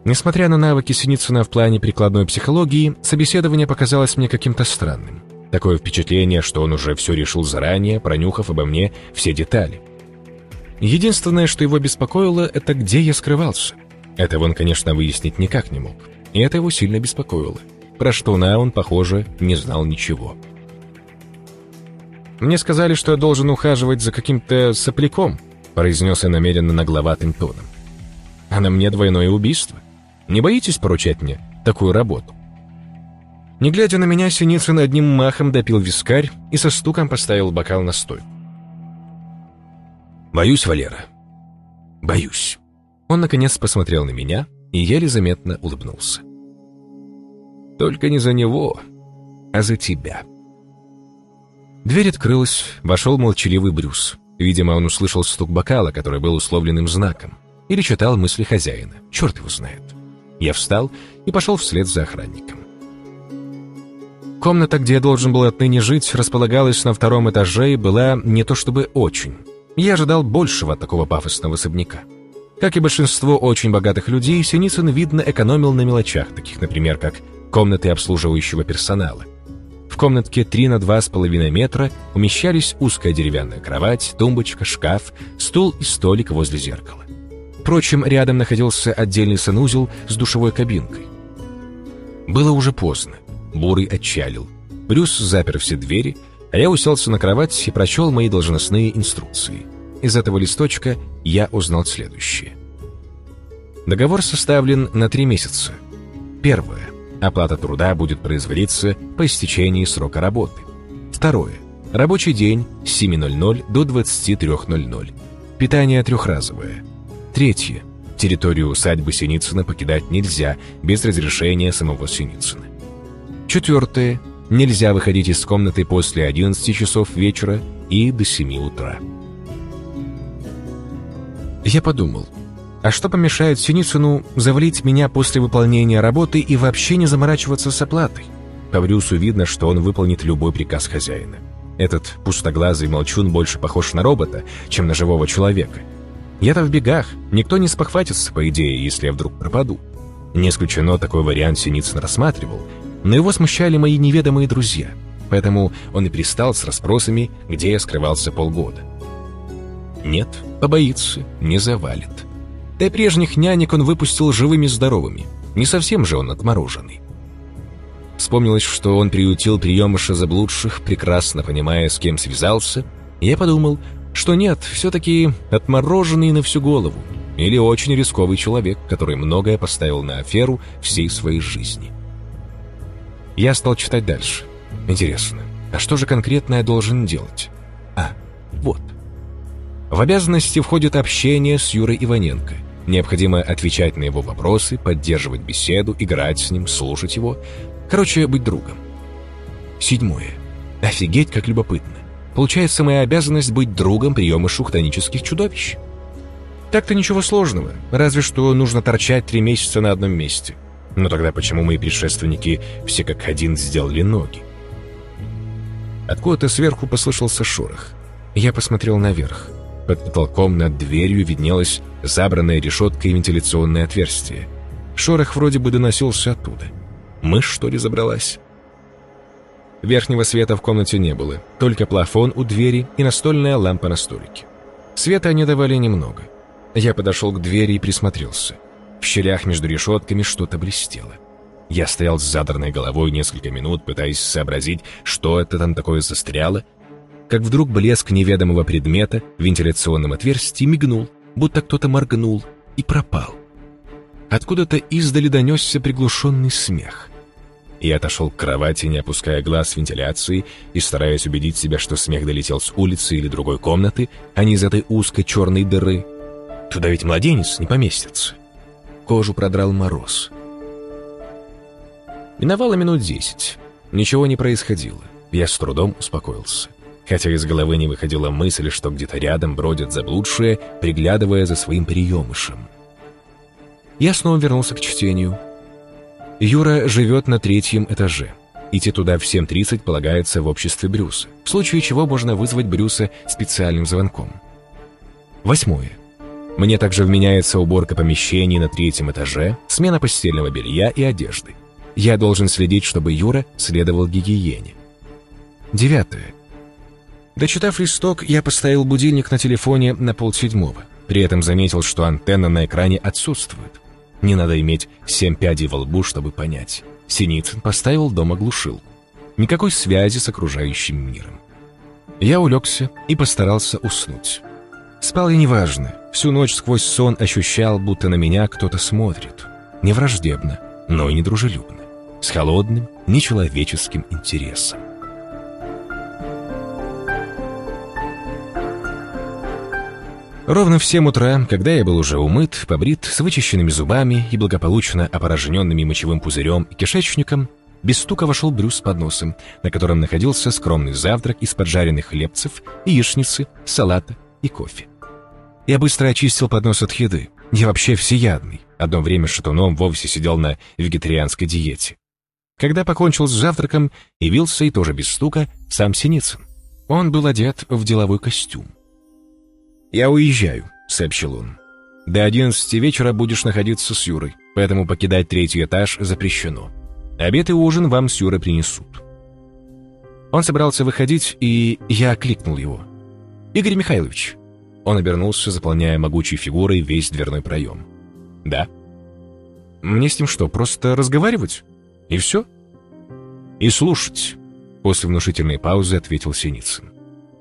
Несмотря на навыки Синицына в плане прикладной психологии, собеседование показалось мне каким-то странным. Такое впечатление, что он уже все решил заранее, пронюхав обо мне все детали. Единственное, что его беспокоило, это где я скрывался. Этого он, конечно, выяснить никак не мог. И это его сильно беспокоило. Про что на он, похоже, не знал ничего. «Мне сказали, что я должен ухаживать за каким-то сопляком», произнес я намеренно нагловатым тоном. «А на мне двойное убийство. Не боитесь поручать мне такую работу?» Не глядя на меня, Синицын одним махом допил вискарь и со стуком поставил бокал на стойку. «Боюсь, Валера. Боюсь». Он, наконец, посмотрел на меня и еле заметно улыбнулся. «Только не за него, а за тебя». Дверь открылась, вошел молчаливый Брюс. Видимо, он услышал стук бокала, который был условленным знаком. Или читал мысли хозяина. Черт его знает. Я встал и пошел вслед за охранником. Комната, где я должен был отныне жить, располагалась на втором этаже и была не то чтобы очень. Я ожидал большего от такого пафосного особняка. Как и большинство очень богатых людей, Синицын, видно, экономил на мелочах, таких, например, как комнаты обслуживающего персонала. В комнатке 3 на 2,5 метра умещались узкая деревянная кровать, тумбочка, шкаф, стул и столик возле зеркала. Впрочем, рядом находился отдельный санузел с душевой кабинкой. Было уже поздно. Бурый отчалил. Брюс запер все двери, а я уселся на кровать и прочел мои должностные инструкции. Из этого листочка я узнал следующее. Договор составлен на три месяца. Первое. Оплата труда будет производиться по истечении срока работы. Второе. Рабочий день с 7.00 до 23.00. Питание трехразовое. Третье. Территорию усадьбы Синицына покидать нельзя без разрешения самого Синицына. Четвертое. Нельзя выходить из комнаты после 11 часов вечера и до 7 утра. Я подумал, а что помешает Синицыну завалить меня после выполнения работы и вообще не заморачиваться с оплатой? По Брюсу видно, что он выполнит любой приказ хозяина. Этот пустоглазый молчун больше похож на робота, чем на живого человека. Я-то в бегах, никто не спохватится, по идее, если я вдруг пропаду. Не исключено, такой вариант Синицын рассматривал, но его смущали мои неведомые друзья, поэтому он и пристал с расспросами, где я скрывался полгода. Нет, побоится, не завалит. Да и прежних нянек он выпустил живыми-здоровыми, не совсем же он отмороженный. Вспомнилось, что он приютил приемыша заблудших, прекрасно понимая, с кем связался, и я подумал, что нет, все-таки отмороженный на всю голову, или очень рисковый человек, который многое поставил на аферу всей своей жизни. Я стал читать дальше. Интересно, а что же конкретно я должен делать? А, вот. В обязанности входит общение с Юрой Иваненко. Необходимо отвечать на его вопросы, поддерживать беседу, играть с ним, слушать его. Короче, быть другом. Седьмое. Офигеть, как любопытно. Получается, моя обязанность быть другом приема шухтонических чудовищ. Так-то ничего сложного, разве что нужно торчать три месяца на одном месте. Но тогда почему мои предшественники все как один сделали ноги? Откуда-то сверху послышался шорох. Я посмотрел наверх. Под потолком над дверью виднелось забранное решеткой вентиляционное отверстие. Шорох вроде бы доносился оттуда. Мышь, что ли, забралась? Верхнего света в комнате не было, только плафон у двери и настольная лампа на столике. Света они давали немного. Я подошел к двери и присмотрелся. В щелях между решетками что-то блестело. Я стоял с задранной головой несколько минут, пытаясь сообразить, что это там такое застряло, как вдруг блеск неведомого предмета в вентиляционном отверстии мигнул, будто кто-то моргнул и пропал. Откуда-то издали донесся приглушенный смех. Я отошел к кровати, не опуская глаз с вентиляции и стараясь убедить себя, что смех долетел с улицы или другой комнаты, а не из этой узкой черной дыры. Туда ведь младенец не поместится. Кожу продрал мороз. Миновало минут десять. Ничего не происходило. Я с трудом успокоился. Хотя из головы не выходила мысль, что где-то рядом бродят заблудшие, приглядывая за своим приемышем. Я снова вернулся к чтению. Юра живет на третьем этаже. Идти туда в 7.30 полагается в обществе Брюса, в случае чего можно вызвать Брюса специальным звонком. Восьмое. Мне также вменяется уборка помещений на третьем этаже, смена постельного белья и одежды. Я должен следить, чтобы Юра следовал гигиене. Девятое. Дочитав листок, я поставил будильник на телефоне на полседьмого. При этом заметил, что антенна на экране отсутствует. Не надо иметь семь пядей во лбу, чтобы понять. Синицын поставил дома глушилку. Никакой связи с окружающим миром. Я улегся и постарался уснуть. Спал я неважно. Всю ночь сквозь сон ощущал, будто на меня кто-то смотрит. Не враждебно, но и не дружелюбно. С холодным, нечеловеческим интересом. Ровно в 7 утра, когда я был уже умыт, побрит, с вычищенными зубами и благополучно опорожненными мочевым пузырем и кишечником, без стука вошел Брюс с подносом, на котором находился скромный завтрак из поджаренных хлебцев, яичницы, салата и кофе. Я быстро очистил поднос от еды. Я вообще всеядный. Одно время шатуном вовсе сидел на вегетарианской диете. Когда покончил с завтраком, явился и тоже без стука сам Синицын. Он был одет в деловой костюм. «Я уезжаю», — сообщил он. «До одиннадцати вечера будешь находиться с Юрой, поэтому покидать третий этаж запрещено. Обед и ужин вам с Юрой принесут». Он собрался выходить, и я окликнул его. «Игорь Михайлович». Он обернулся, заполняя могучей фигурой весь дверной проем. «Да». «Мне с ним что, просто разговаривать? И все?» «И слушать», — после внушительной паузы ответил Синицын.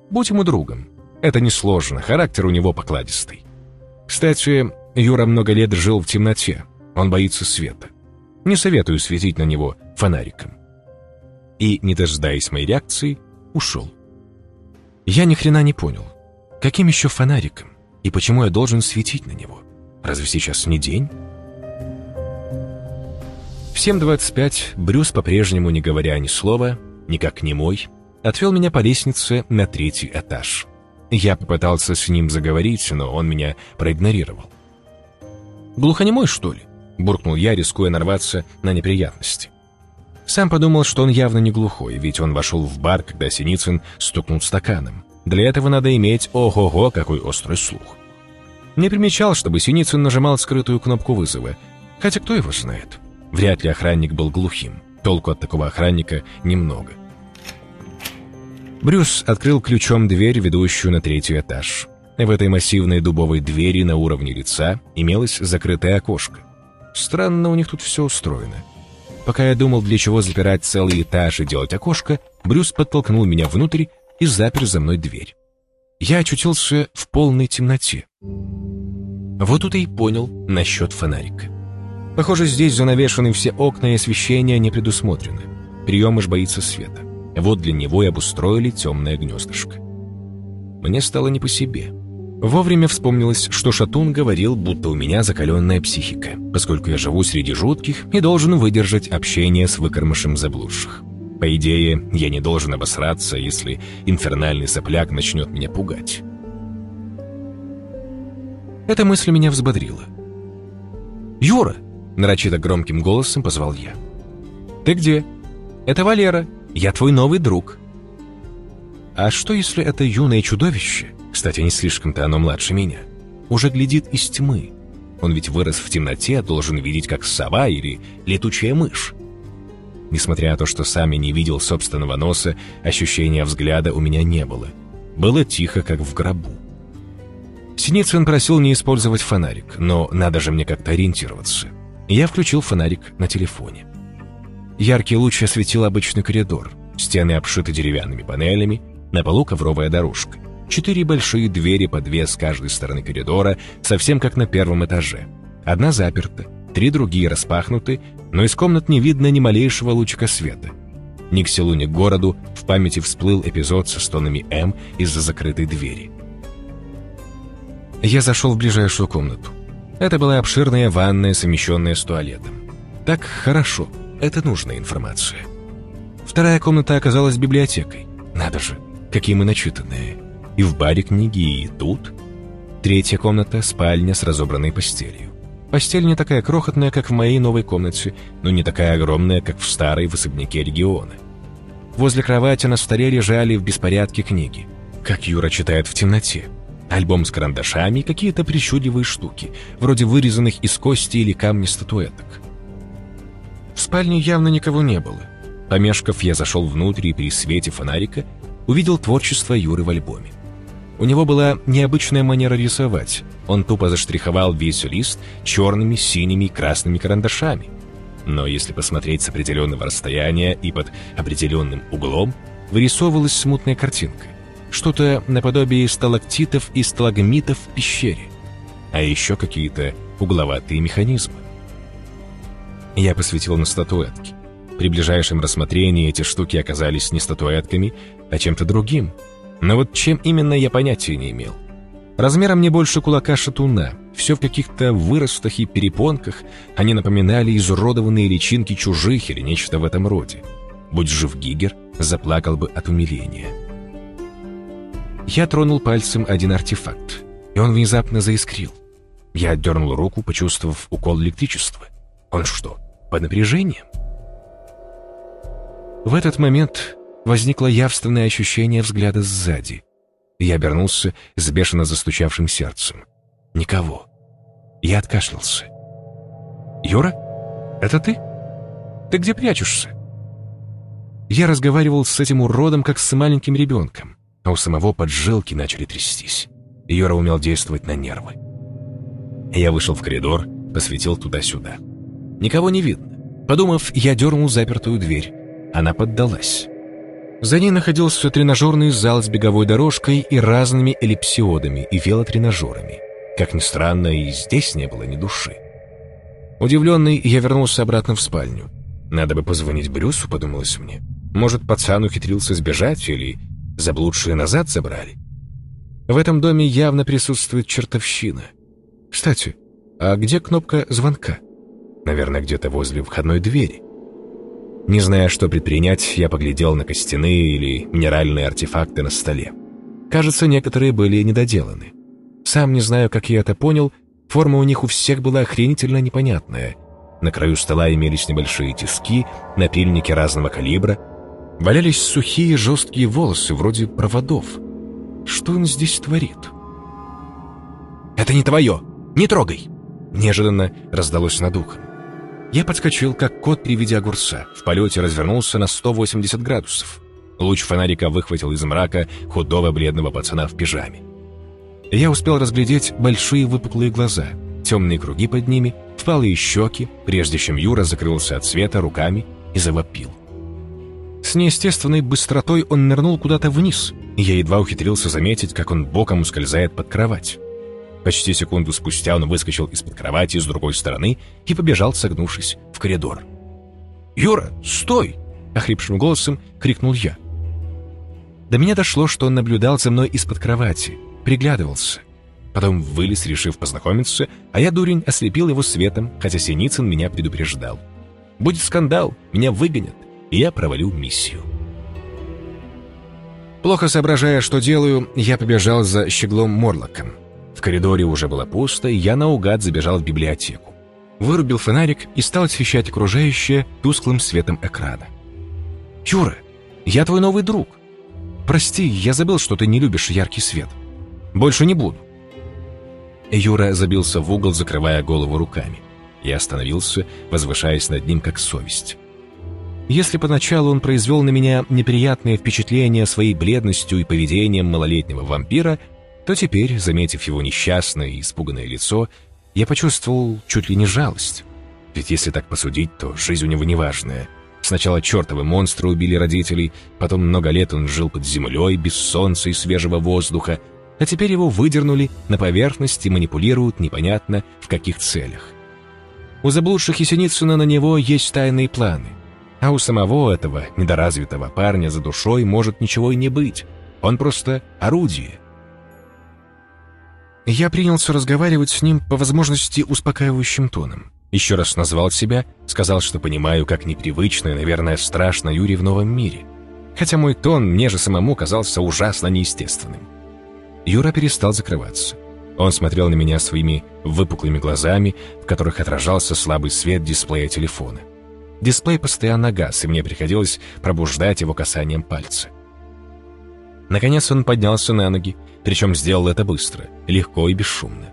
«Будь ему другом. Это несложно, характер у него покладистый. Кстати, Юра много лет жил в темноте. Он боится света. Не советую светить на него фонариком. И, не дожидаясь моей реакции, ушел. Я ни хрена не понял. Каким еще фонариком? И почему я должен светить на него? Разве сейчас не день? В 7.25 Брюс, по-прежнему не говоря ни слова, никак не мой, отвел меня по лестнице на третий этаж. Я попытался с ним заговорить, но он меня проигнорировал. «Глухонемой, что ли?» — буркнул я, рискуя нарваться на неприятности. Сам подумал, что он явно не глухой, ведь он вошел в бар, когда Синицын стукнул стаканом. Для этого надо иметь ого-го, какой острый слух. Не примечал, чтобы Синицын нажимал скрытую кнопку вызова, хотя кто его знает. Вряд ли охранник был глухим. Толку от такого охранника немного. Брюс открыл ключом дверь, ведущую на третий этаж. В этой массивной дубовой двери на уровне лица имелось закрытое окошко. Странно у них тут все устроено. Пока я думал, для чего запирать целый этаж и делать окошко, Брюс подтолкнул меня внутрь и запер за мной дверь. Я очутился в полной темноте. Вот тут и понял насчет фонарика. Похоже, здесь занавешены все окна и освещение не предусмотрены. Приемыш боится света. Вот для него и обустроили темное гнездышко. Мне стало не по себе. Вовремя вспомнилось, что Шатун говорил, будто у меня закаленная психика, поскольку я живу среди жутких и должен выдержать общение с выкормышем заблудших. По идее, я не должен обосраться, если инфернальный сопляк начнет меня пугать. Эта мысль меня взбодрила. «Юра!» — нарочито громким голосом позвал я. «Ты где?» «Это Валера», я твой новый друг». А что, если это юное чудовище, кстати, не слишком-то оно младше меня, уже глядит из тьмы? Он ведь вырос в темноте, должен видеть как сова или летучая мышь. Несмотря на то, что сам я не видел собственного носа, ощущения взгляда у меня не было. Было тихо, как в гробу. Синицын просил не использовать фонарик, но надо же мне как-то ориентироваться. Я включил фонарик на телефоне. Яркий луч осветил обычный коридор. Стены обшиты деревянными панелями, на полу ковровая дорожка. Четыре большие двери по две с каждой стороны коридора, совсем как на первом этаже. Одна заперта, Три другие распахнуты, но из комнат не видно ни малейшего лучика света. Ни к селу, ни к городу в памяти всплыл эпизод со стонами М из-за закрытой двери. Я зашел в ближайшую комнату. Это была обширная ванная, совмещенная с туалетом. Так хорошо, это нужная информация. Вторая комната оказалась библиотекой. Надо же, какие мы начитанные. И в баре книги, и тут. Третья комната — спальня с разобранной постелью. Постель не такая крохотная, как в моей новой комнате, но не такая огромная, как в старой в особняке региона. Возле кровати на столе лежали в беспорядке книги. Как Юра читает в темноте. Альбом с карандашами и какие-то причудливые штуки, вроде вырезанных из кости или камня статуэток. В спальне явно никого не было. Помешков, я зашел внутрь и при свете фонарика увидел творчество Юры в альбоме. У него была необычная манера рисовать. Он тупо заштриховал весь лист черными, синими и красными карандашами. Но если посмотреть с определенного расстояния и под определенным углом, вырисовывалась смутная картинка. Что-то наподобие сталактитов и сталагмитов в пещере. А еще какие-то угловатые механизмы. Я посветил на статуэтки. При ближайшем рассмотрении эти штуки оказались не статуэтками, а чем-то другим — но вот чем именно я понятия не имел. Размером не больше кулака шатуна, все в каких-то выростах и перепонках, они напоминали изуродованные личинки чужих или нечто в этом роде. Будь жив Гигер, заплакал бы от умиления. Я тронул пальцем один артефакт, и он внезапно заискрил. Я отдернул руку, почувствовав укол электричества. Он что, под напряжением? В этот момент возникло явственное ощущение взгляда сзади. Я обернулся с бешено застучавшим сердцем. Никого. Я откашлялся. «Юра, это ты? Ты где прячешься?» Я разговаривал с этим уродом, как с маленьким ребенком, а у самого поджилки начали трястись. Юра умел действовать на нервы. Я вышел в коридор, посветил туда-сюда. Никого не видно. Подумав, я дернул запертую дверь. Она поддалась. За ней находился тренажерный зал с беговой дорожкой и разными эллипсиодами и велотренажерами. Как ни странно, и здесь не было ни души. Удивленный, я вернулся обратно в спальню. Надо бы позвонить Брюсу, подумалось мне. Может, пацан ухитрился сбежать или заблудшие назад забрали? В этом доме явно присутствует чертовщина. Кстати, а где кнопка звонка? Наверное, где-то возле входной двери. Не зная, что предпринять, я поглядел на костяные или минеральные артефакты на столе. Кажется, некоторые были недоделаны. Сам не знаю, как я это понял, форма у них у всех была охренительно непонятная. На краю стола имелись небольшие тиски, напильники разного калибра. Валялись сухие жесткие волосы, вроде проводов. Что он здесь творит? «Это не твое! Не трогай!» Неожиданно раздалось над ухом. Я подскочил, как кот при виде огурца. В полете развернулся на 180 градусов. Луч фонарика выхватил из мрака худого бледного пацана в пижаме. Я успел разглядеть большие выпуклые глаза, темные круги под ними, впалые щеки, прежде чем Юра закрылся от света руками и завопил. С неестественной быстротой он нырнул куда-то вниз, и я едва ухитрился заметить, как он боком ускользает под кровать. Почти секунду спустя он выскочил из-под кровати с другой стороны и побежал, согнувшись, в коридор. «Юра, стой!» — охрипшим голосом крикнул я. До меня дошло, что он наблюдал за мной из-под кровати, приглядывался. Потом вылез, решив познакомиться, а я, дурень, ослепил его светом, хотя Синицын меня предупреждал. «Будет скандал, меня выгонят, и я провалю миссию». Плохо соображая, что делаю, я побежал за щеглом Морлоком. В коридоре уже было пусто, я наугад забежал в библиотеку. Вырубил фонарик и стал освещать окружающее тусклым светом экрана. «Юра, я твой новый друг. Прости, я забыл, что ты не любишь яркий свет. Больше не буду». Юра забился в угол, закрывая голову руками. Я остановился, возвышаясь над ним как совесть. Если поначалу он произвел на меня неприятное впечатление своей бледностью и поведением малолетнего вампира, то теперь, заметив его несчастное и испуганное лицо, я почувствовал чуть ли не жалость. Ведь если так посудить, то жизнь у него неважная. Сначала чертовы монстры убили родителей, потом много лет он жил под землей, без солнца и свежего воздуха, а теперь его выдернули на поверхность и манипулируют непонятно в каких целях. У заблудших и Синицына на него есть тайные планы. А у самого этого недоразвитого парня за душой может ничего и не быть. Он просто орудие. Я принялся разговаривать с ним по возможности успокаивающим тоном. Еще раз назвал себя, сказал, что понимаю, как непривычно и, наверное, страшно Юре в новом мире. Хотя мой тон мне же самому казался ужасно неестественным. Юра перестал закрываться. Он смотрел на меня своими выпуклыми глазами, в которых отражался слабый свет дисплея телефона. Дисплей постоянно гас, и мне приходилось пробуждать его касанием пальца. Наконец он поднялся на ноги, причем сделал это быстро, легко и бесшумно.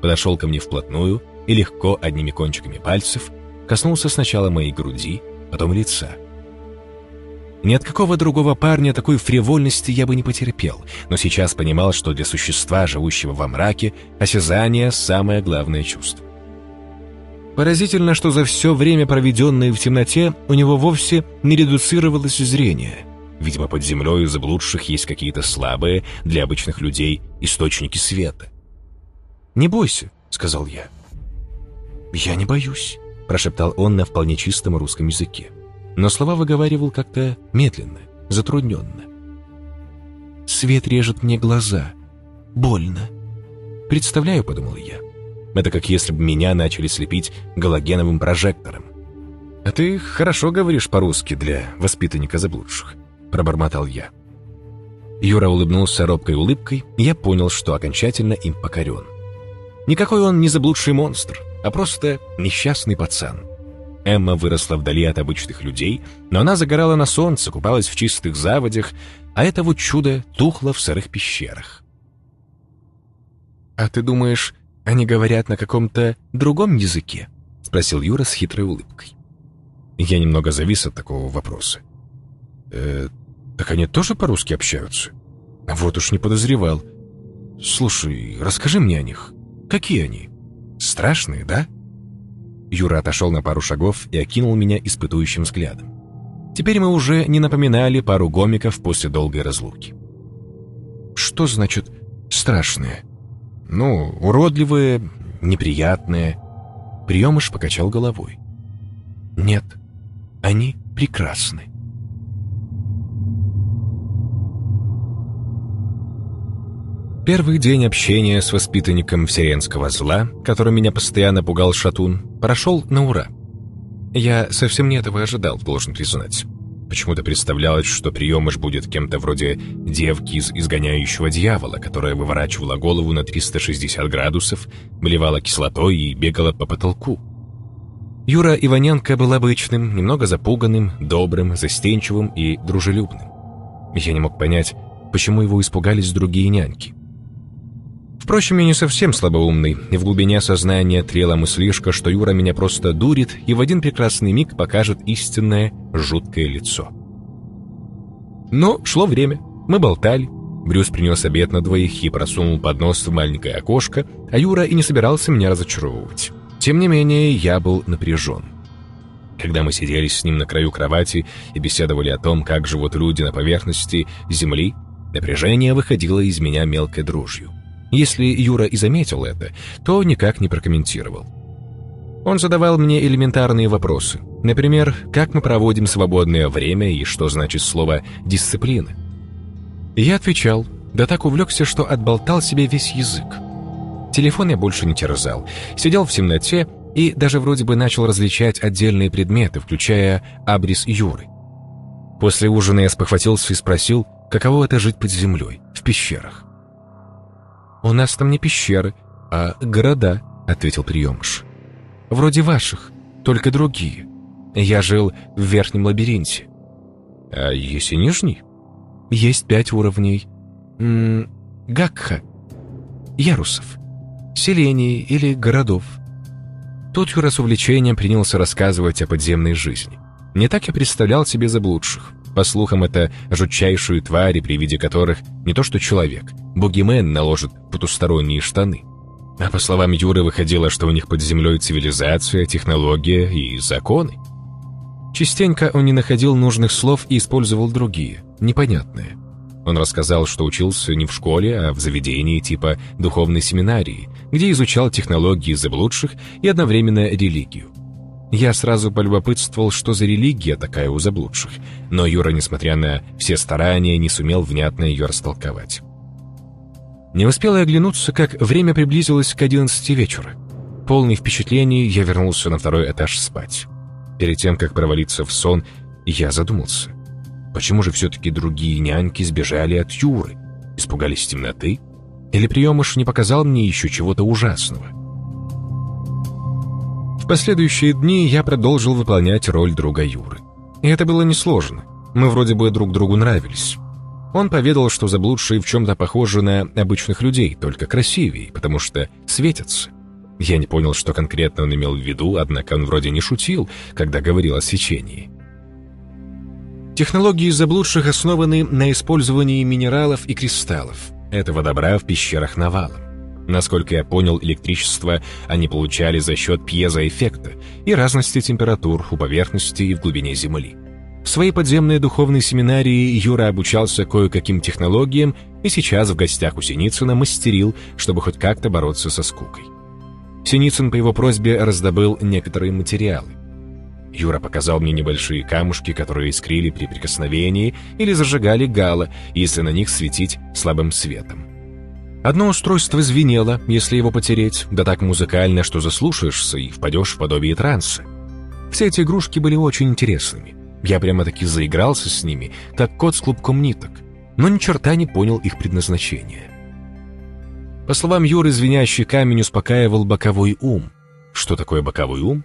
Подошел ко мне вплотную и легко одними кончиками пальцев коснулся сначала моей груди, потом лица. Ни от какого другого парня такой фривольности я бы не потерпел, но сейчас понимал, что для существа, живущего во мраке, осязание – самое главное чувство. Поразительно, что за все время, проведенное в темноте, у него вовсе не редуцировалось зрение. Видимо, под землей у заблудших есть какие-то слабые, для обычных людей, источники света. «Не бойся», — сказал я. «Я не боюсь», — прошептал он на вполне чистом русском языке. Но слова выговаривал как-то медленно, затрудненно. «Свет режет мне глаза. Больно». «Представляю», — подумал я. «Это как если бы меня начали слепить галогеновым прожектором». «А ты хорошо говоришь по-русски для воспитанника заблудших», — пробормотал я. Юра улыбнулся робкой улыбкой, и я понял, что окончательно им покорен. Никакой он не заблудший монстр а просто несчастный пацан. Эмма выросла вдали от обычных людей, но она загорала на солнце, купалась в чистых заводях, а это вот чудо тухло в сырых пещерах. «А ты думаешь, они говорят на каком-то другом языке?» — спросил Юра с хитрой улыбкой. Я немного завис от такого вопроса. «Э, так они тоже по-русски общаются?» «Вот уж не подозревал. Слушай, расскажи мне о них. Какие они?» Страшные, да?» Юра отошел на пару шагов и окинул меня испытующим взглядом. Теперь мы уже не напоминали пару гомиков после долгой разлуки. «Что значит «страшные»?» «Ну, уродливые, неприятные». Приемыш покачал головой. «Нет, они прекрасны». Первый день общения с воспитанником вселенского зла, которым меня постоянно пугал Шатун, прошел на ура. Я совсем не этого ожидал, должен признать. Почему-то представлялось, что приемыш будет кем-то вроде девки из изгоняющего дьявола, которая выворачивала голову на 360 градусов, блевала кислотой и бегала по потолку. Юра Иваненко был обычным, немного запуганным, добрым, застенчивым и дружелюбным. Я не мог понять, почему его испугались другие няньки. Впрочем, я не совсем слабоумный, и в глубине сознания трела мыслишка, что Юра меня просто дурит и в один прекрасный миг покажет истинное жуткое лицо. Но шло время, мы болтали, Брюс принес обед на двоих и просунул поднос в маленькое окошко, а Юра и не собирался меня разочаровывать. Тем не менее, я был напряжен. Когда мы сидели с ним на краю кровати и беседовали о том, как живут люди на поверхности Земли, напряжение выходило из меня мелкой дрожью. Если Юра и заметил это, то никак не прокомментировал. Он задавал мне элементарные вопросы. Например, как мы проводим свободное время и что значит слово «дисциплина». Я отвечал, да так увлекся, что отболтал себе весь язык. Телефон я больше не терзал, сидел в темноте и даже вроде бы начал различать отдельные предметы, включая абрис Юры. После ужина я спохватился и спросил, каково это жить под землей, в пещерах. «У нас там не пещеры, а города», — ответил приемыш. «Вроде ваших, только другие. Я жил в верхнем лабиринте». «А есть и нижний?» «Есть пять уровней. М -м, Гакха. Ярусов. Селений или городов». Тут Юра с увлечением принялся рассказывать о подземной жизни. Не так я представлял себе заблудших. По слухам, это жутчайшие твари, при виде которых не то что человек, бугимен наложит потусторонние штаны. А по словам Юры, выходило, что у них под землей цивилизация, технология и законы. Частенько он не находил нужных слов и использовал другие, непонятные. Он рассказал, что учился не в школе, а в заведении типа духовной семинарии, где изучал технологии заблудших и одновременно религию. Я сразу полюбопытствовал, что за религия такая у заблудших, но Юра, несмотря на все старания, не сумел внятно ее растолковать. Не успел я оглянуться, как время приблизилось к одиннадцати вечера. Полный впечатлений, я вернулся на второй этаж спать. Перед тем, как провалиться в сон, я задумался. Почему же все-таки другие няньки сбежали от Юры? Испугались темноты? Или приемыш не показал мне еще чего-то ужасного? В последующие дни я продолжил выполнять роль друга Юры. И это было несложно. Мы вроде бы друг другу нравились. Он поведал, что заблудшие в чем-то похожи на обычных людей, только красивее, потому что светятся. Я не понял, что конкретно он имел в виду, однако он вроде не шутил, когда говорил о свечении. Технологии заблудших основаны на использовании минералов и кристаллов. Этого добра в пещерах навалом. Насколько я понял, электричество они получали за счет пьезоэффекта и разности температур у поверхности и в глубине Земли. В своей подземной духовной семинарии Юра обучался кое-каким технологиям и сейчас в гостях у Синицына мастерил, чтобы хоть как-то бороться со скукой. Синицын по его просьбе раздобыл некоторые материалы. Юра показал мне небольшие камушки, которые искрили при прикосновении или зажигали гало, если на них светить слабым светом. Одно устройство звенело, если его потереть, да так музыкально, что заслушаешься и впадешь в подобие транса. Все эти игрушки были очень интересными. Я прямо-таки заигрался с ними, как кот с клубком ниток, но ни черта не понял их предназначения. По словам Юры, звенящий камень успокаивал боковой ум. Что такое боковой ум?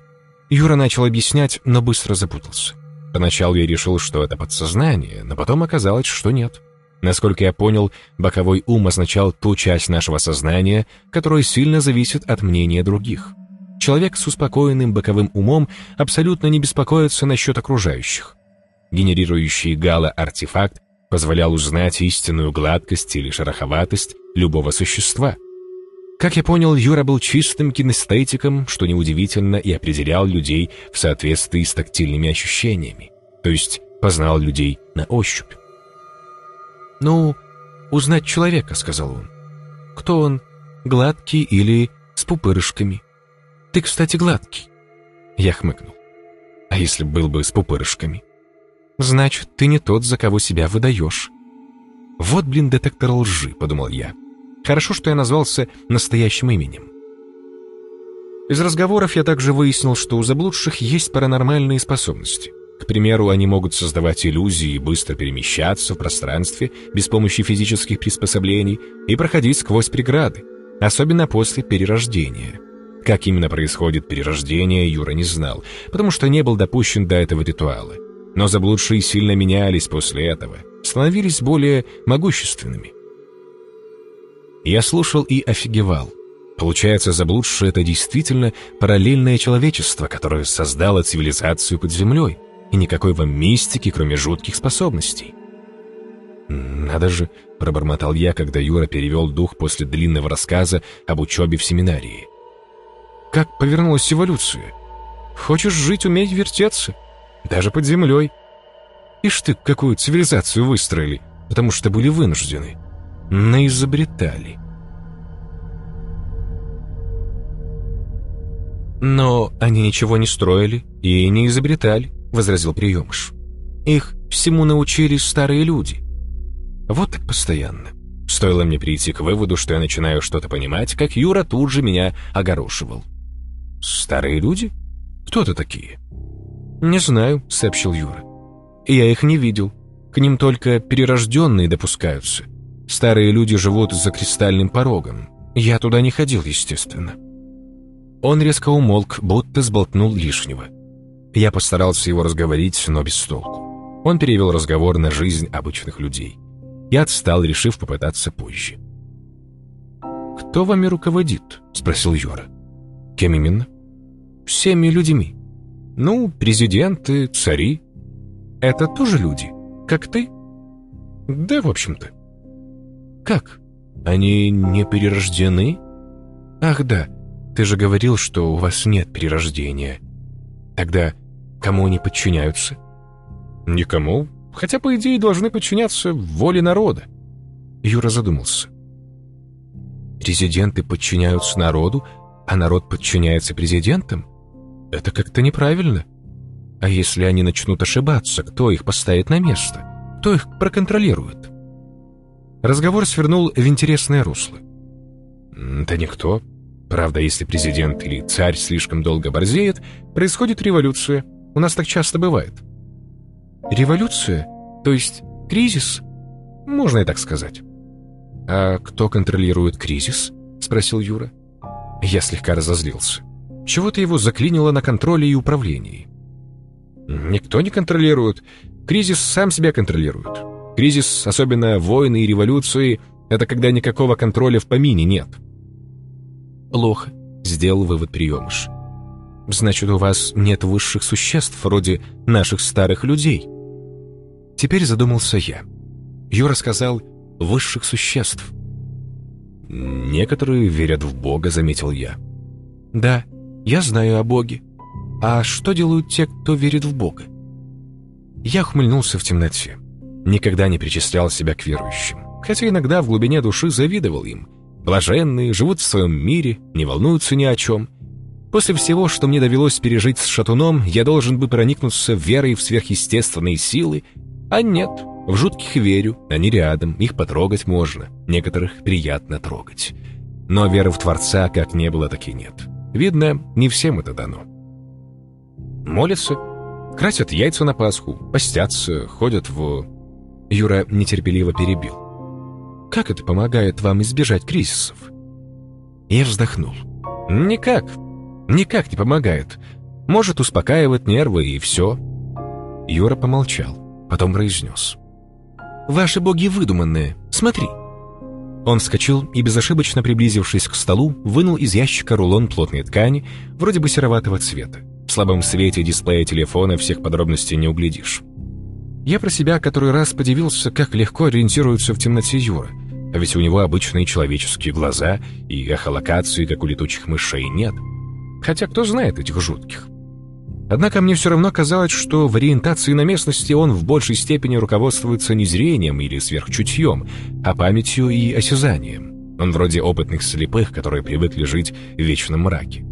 Юра начал объяснять, но быстро запутался. Поначалу я решил, что это подсознание, но потом оказалось, что нет. Насколько я понял, боковой ум означал ту часть нашего сознания, которая сильно зависит от мнения других. Человек с успокоенным боковым умом абсолютно не беспокоится насчет окружающих. Генерирующий гало-артефакт позволял узнать истинную гладкость или шероховатость любого существа. Как я понял, Юра был чистым кинестетиком, что неудивительно, и определял людей в соответствии с тактильными ощущениями, то есть познал людей на ощупь. «Ну, узнать человека», — сказал он. «Кто он, гладкий или с пупырышками?» «Ты, кстати, гладкий». Я хмыкнул. «А если был бы с пупырышками?» «Значит, ты не тот, за кого себя выдаешь». «Вот, блин, детектор лжи», — подумал я. «Хорошо, что я назвался настоящим именем». Из разговоров я также выяснил, что у заблудших есть паранормальные способности. К примеру, они могут создавать иллюзии и быстро перемещаться в пространстве без помощи физических приспособлений и проходить сквозь преграды, особенно после перерождения. Как именно происходит перерождение, Юра не знал, потому что не был допущен до этого ритуала. Но заблудшие сильно менялись после этого, становились более могущественными. Я слушал и офигевал. Получается, заблудшие — это действительно параллельное человечество, которое создало цивилизацию под землей, и никакой вам мистики, кроме жутких способностей. «Надо же», — пробормотал я, когда Юра перевел дух после длинного рассказа об учебе в семинарии. Как повернулась эволюция? Хочешь жить, умей вертеться. Даже под землей. Ишь ты, какую цивилизацию выстроили, потому что были вынуждены. Наизобретали. «Но они ничего не строили и не изобретали», — возразил приемыш. «Их всему научились старые люди. Вот так постоянно. Стоило мне прийти к выводу, что я начинаю что-то понимать, как Юра тут же меня огорошивал. «Старые люди? Кто это такие?» «Не знаю», — сообщил Юра. «Я их не видел. К ним только перерожденные допускаются. Старые люди живут за кристальным порогом. Я туда не ходил, естественно». Он резко умолк, будто сболтнул лишнего. Я постарался его разговорить, но без толку. Он перевел разговор на жизнь обычных людей. Я отстал, решив попытаться позже. «Кто вами руководит?» — спросил Юра. «Кем именно?» всеми людьми. Ну, президенты, цари. Это тоже люди, как ты? Да, в общем-то. Как? Они не перерождены? Ах да, ты же говорил, что у вас нет перерождения. Тогда кому они подчиняются? Никому, хотя, по идее, должны подчиняться воле народа. Юра задумался. Президенты подчиняются народу, а народ подчиняется президентам? Это как-то неправильно. А если они начнут ошибаться, кто их поставит на место? Кто их проконтролирует? Разговор свернул в интересное русло. Да никто. Правда, если президент или царь слишком долго борзеет, происходит революция. У нас так часто бывает. Революция? То есть кризис? Можно и так сказать. «А кто контролирует кризис?» — спросил Юра. Я слегка разозлился. Чего-то его заклинило на контроле и управлении. Никто не контролирует. Кризис сам себя контролирует. Кризис, особенно войны и революции, это когда никакого контроля в помине нет. Плохо, сделал вывод приемыш. Значит, у вас нет высших существ, вроде наших старых людей. Теперь задумался я. Юра сказал «высших существ». Некоторые верят в Бога, заметил я. Да, я знаю о Боге. А что делают те, кто верит в Бога? Я хмыльнулся в темноте. Никогда не причислял себя к верующим, хотя иногда в глубине души завидовал им. Блаженные, живут в своем мире, не волнуются ни о чем. После всего, что мне довелось пережить с Шатуном, я должен бы проникнуться верой в сверхъестественные силы, а нет, в жутких верю, они рядом, их потрогать можно, некоторых приятно трогать. Но веры в Творца как не было, так и нет. Видно, не всем это дано. Молятся, красят яйца на Пасху, постятся, ходят в... Юра нетерпеливо перебил. Как это помогает вам избежать кризисов? Я вздохнул. Никак. Никак не помогает. Может, успокаивает нервы и все. Юра помолчал, потом произнес. Ваши боги выдуманные. Смотри». Он вскочил и, безошибочно приблизившись к столу, вынул из ящика рулон плотной ткани, вроде бы сероватого цвета. В слабом свете дисплея телефона всех подробностей не углядишь. Я про себя который раз подивился, как легко ориентируется в темноте Юра. А ведь у него обычные человеческие глаза и эхолокации, как у летучих мышей, нет. Хотя кто знает этих жутких. Однако мне все равно казалось, что в ориентации на местности он в большей степени руководствуется не зрением или сверхчутьем, а памятью и осязанием. Он вроде опытных слепых, которые привыкли жить в вечном мраке.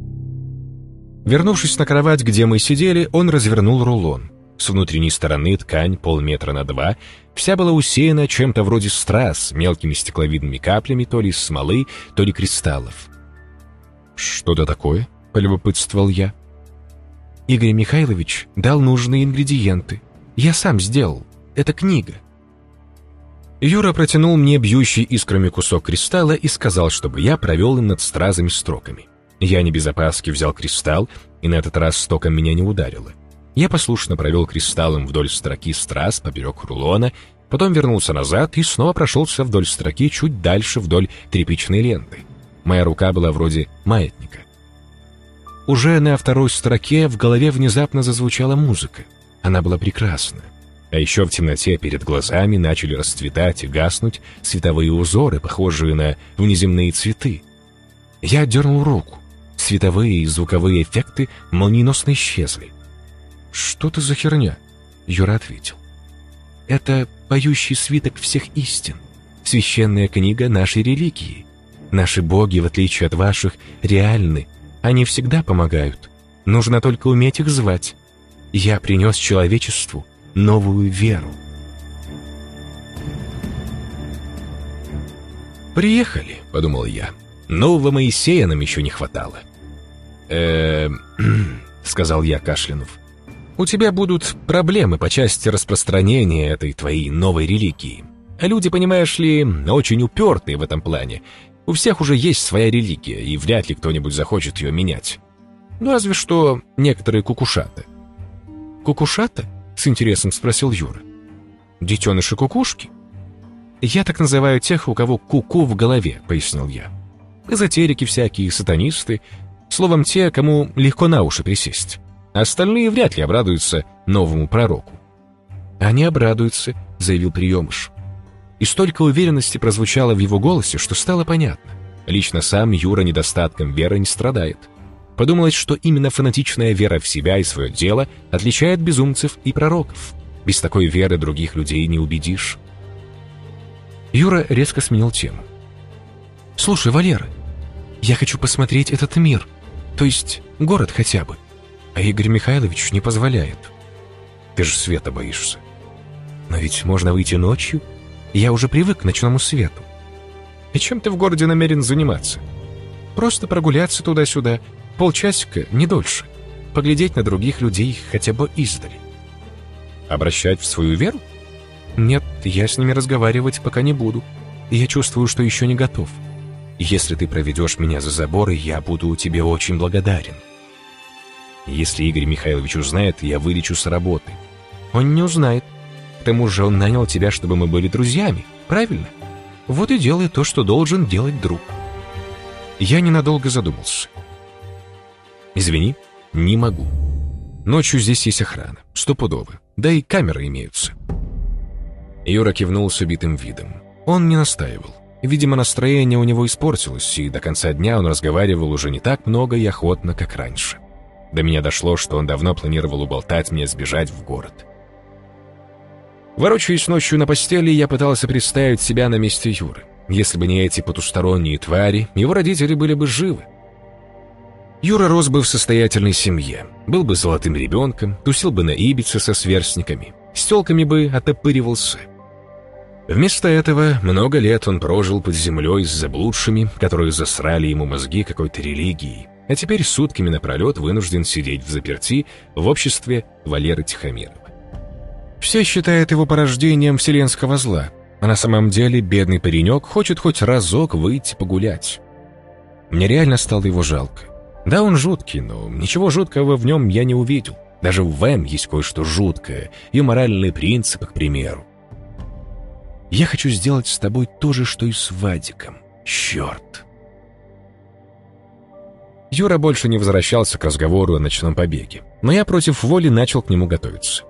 Вернувшись на кровать, где мы сидели, он развернул рулон. С внутренней стороны ткань полметра на два, вся была усеяна чем-то вроде страз, мелкими стекловидными каплями то ли смолы, то ли кристаллов. «Что-то такое?» — полюбопытствовал я. Игорь Михайлович дал нужные ингредиенты. Я сам сделал. Это книга. Юра протянул мне бьющий искрами кусок кристалла и сказал, чтобы я провел им над стразами строками. Я не без опаски взял кристалл, и на этот раз стоком меня не ударило. Я послушно провел кристаллом вдоль строки страз поперек рулона, потом вернулся назад и снова прошелся вдоль строки чуть дальше вдоль тряпичной ленты. Моя рука была вроде маятника. Уже на второй строке в голове внезапно зазвучала музыка. Она была прекрасна. А еще в темноте перед глазами начали расцветать и гаснуть световые узоры, похожие на внеземные цветы. Я дернул руку. Световые и звуковые эффекты молниеносно исчезли. «Что это за херня?» Юра ответил. «Это поющий свиток всех истин, священная книга нашей религии. Наши боги, в отличие от ваших, реальны они всегда помогают. Нужно только уметь их звать. Я принес человечеству новую веру. «Приехали», — подумал я. «Нового Моисея нам еще не хватало». «Эм...» (clears throat) — сказал я, кашлянув. «У тебя будут проблемы по части распространения этой твоей новой религии. Люди, понимаешь ли, очень упертые в этом плане у всех уже есть своя религия, и вряд ли кто-нибудь захочет ее менять. Ну, разве что некоторые кукушаты. «Кукушата?» — с интересом спросил Юра. «Детеныши кукушки?» «Я так называю тех, у кого куку -ку в голове», — пояснил я. «Эзотерики всякие, сатанисты. Словом, те, кому легко на уши присесть. Остальные вряд ли обрадуются новому пророку». «Они обрадуются», — заявил приемыш. И столько уверенности прозвучало в его голосе, что стало понятно. Лично сам Юра недостатком веры не страдает. Подумалось, что именно фанатичная вера в себя и свое дело отличает безумцев и пророков. Без такой веры других людей не убедишь. Юра резко сменил тему. «Слушай, Валера, я хочу посмотреть этот мир, то есть город хотя бы, а Игорь Михайлович не позволяет. Ты же света боишься. Но ведь можно выйти ночью. Я уже привык к ночному свету. И чем ты в городе намерен заниматься? Просто прогуляться туда-сюда, полчасика, не дольше. Поглядеть на других людей хотя бы издали. Обращать в свою веру? Нет, я с ними разговаривать пока не буду. Я чувствую, что еще не готов. Если ты проведешь меня за заборы, я буду тебе очень благодарен. Если Игорь Михайлович узнает, я вылечу с работы. Он не узнает. К тому же он нанял тебя, чтобы мы были друзьями, правильно? Вот и делай то, что должен делать друг. Я ненадолго задумался. Извини, не могу. Ночью здесь есть охрана, стопудово, да и камеры имеются. Юра кивнул с убитым видом. Он не настаивал. Видимо, настроение у него испортилось, и до конца дня он разговаривал уже не так много и охотно, как раньше. До меня дошло, что он давно планировал уболтать меня сбежать в город. Ворочаясь ночью на постели, я пытался представить себя на месте Юры. Если бы не эти потусторонние твари, его родители были бы живы. Юра рос бы в состоятельной семье, был бы золотым ребенком, тусил бы на Ибице со сверстниками, с телками бы отопыривался. Вместо этого много лет он прожил под землей с заблудшими, которые засрали ему мозги какой-то религией, а теперь сутками напролет вынужден сидеть в заперти в обществе Валеры Тихомирова. Все считают его порождением вселенского зла, а на самом деле бедный паренек хочет хоть разок выйти погулять. Мне реально стало его жалко. Да, он жуткий, но ничего жуткого в нем я не увидел. Даже в Вэм есть кое-что жуткое, и моральные принципы, к примеру. Я хочу сделать с тобой то же, что и с Вадиком. Черт! Юра больше не возвращался к разговору о ночном побеге, но я против воли начал к нему готовиться.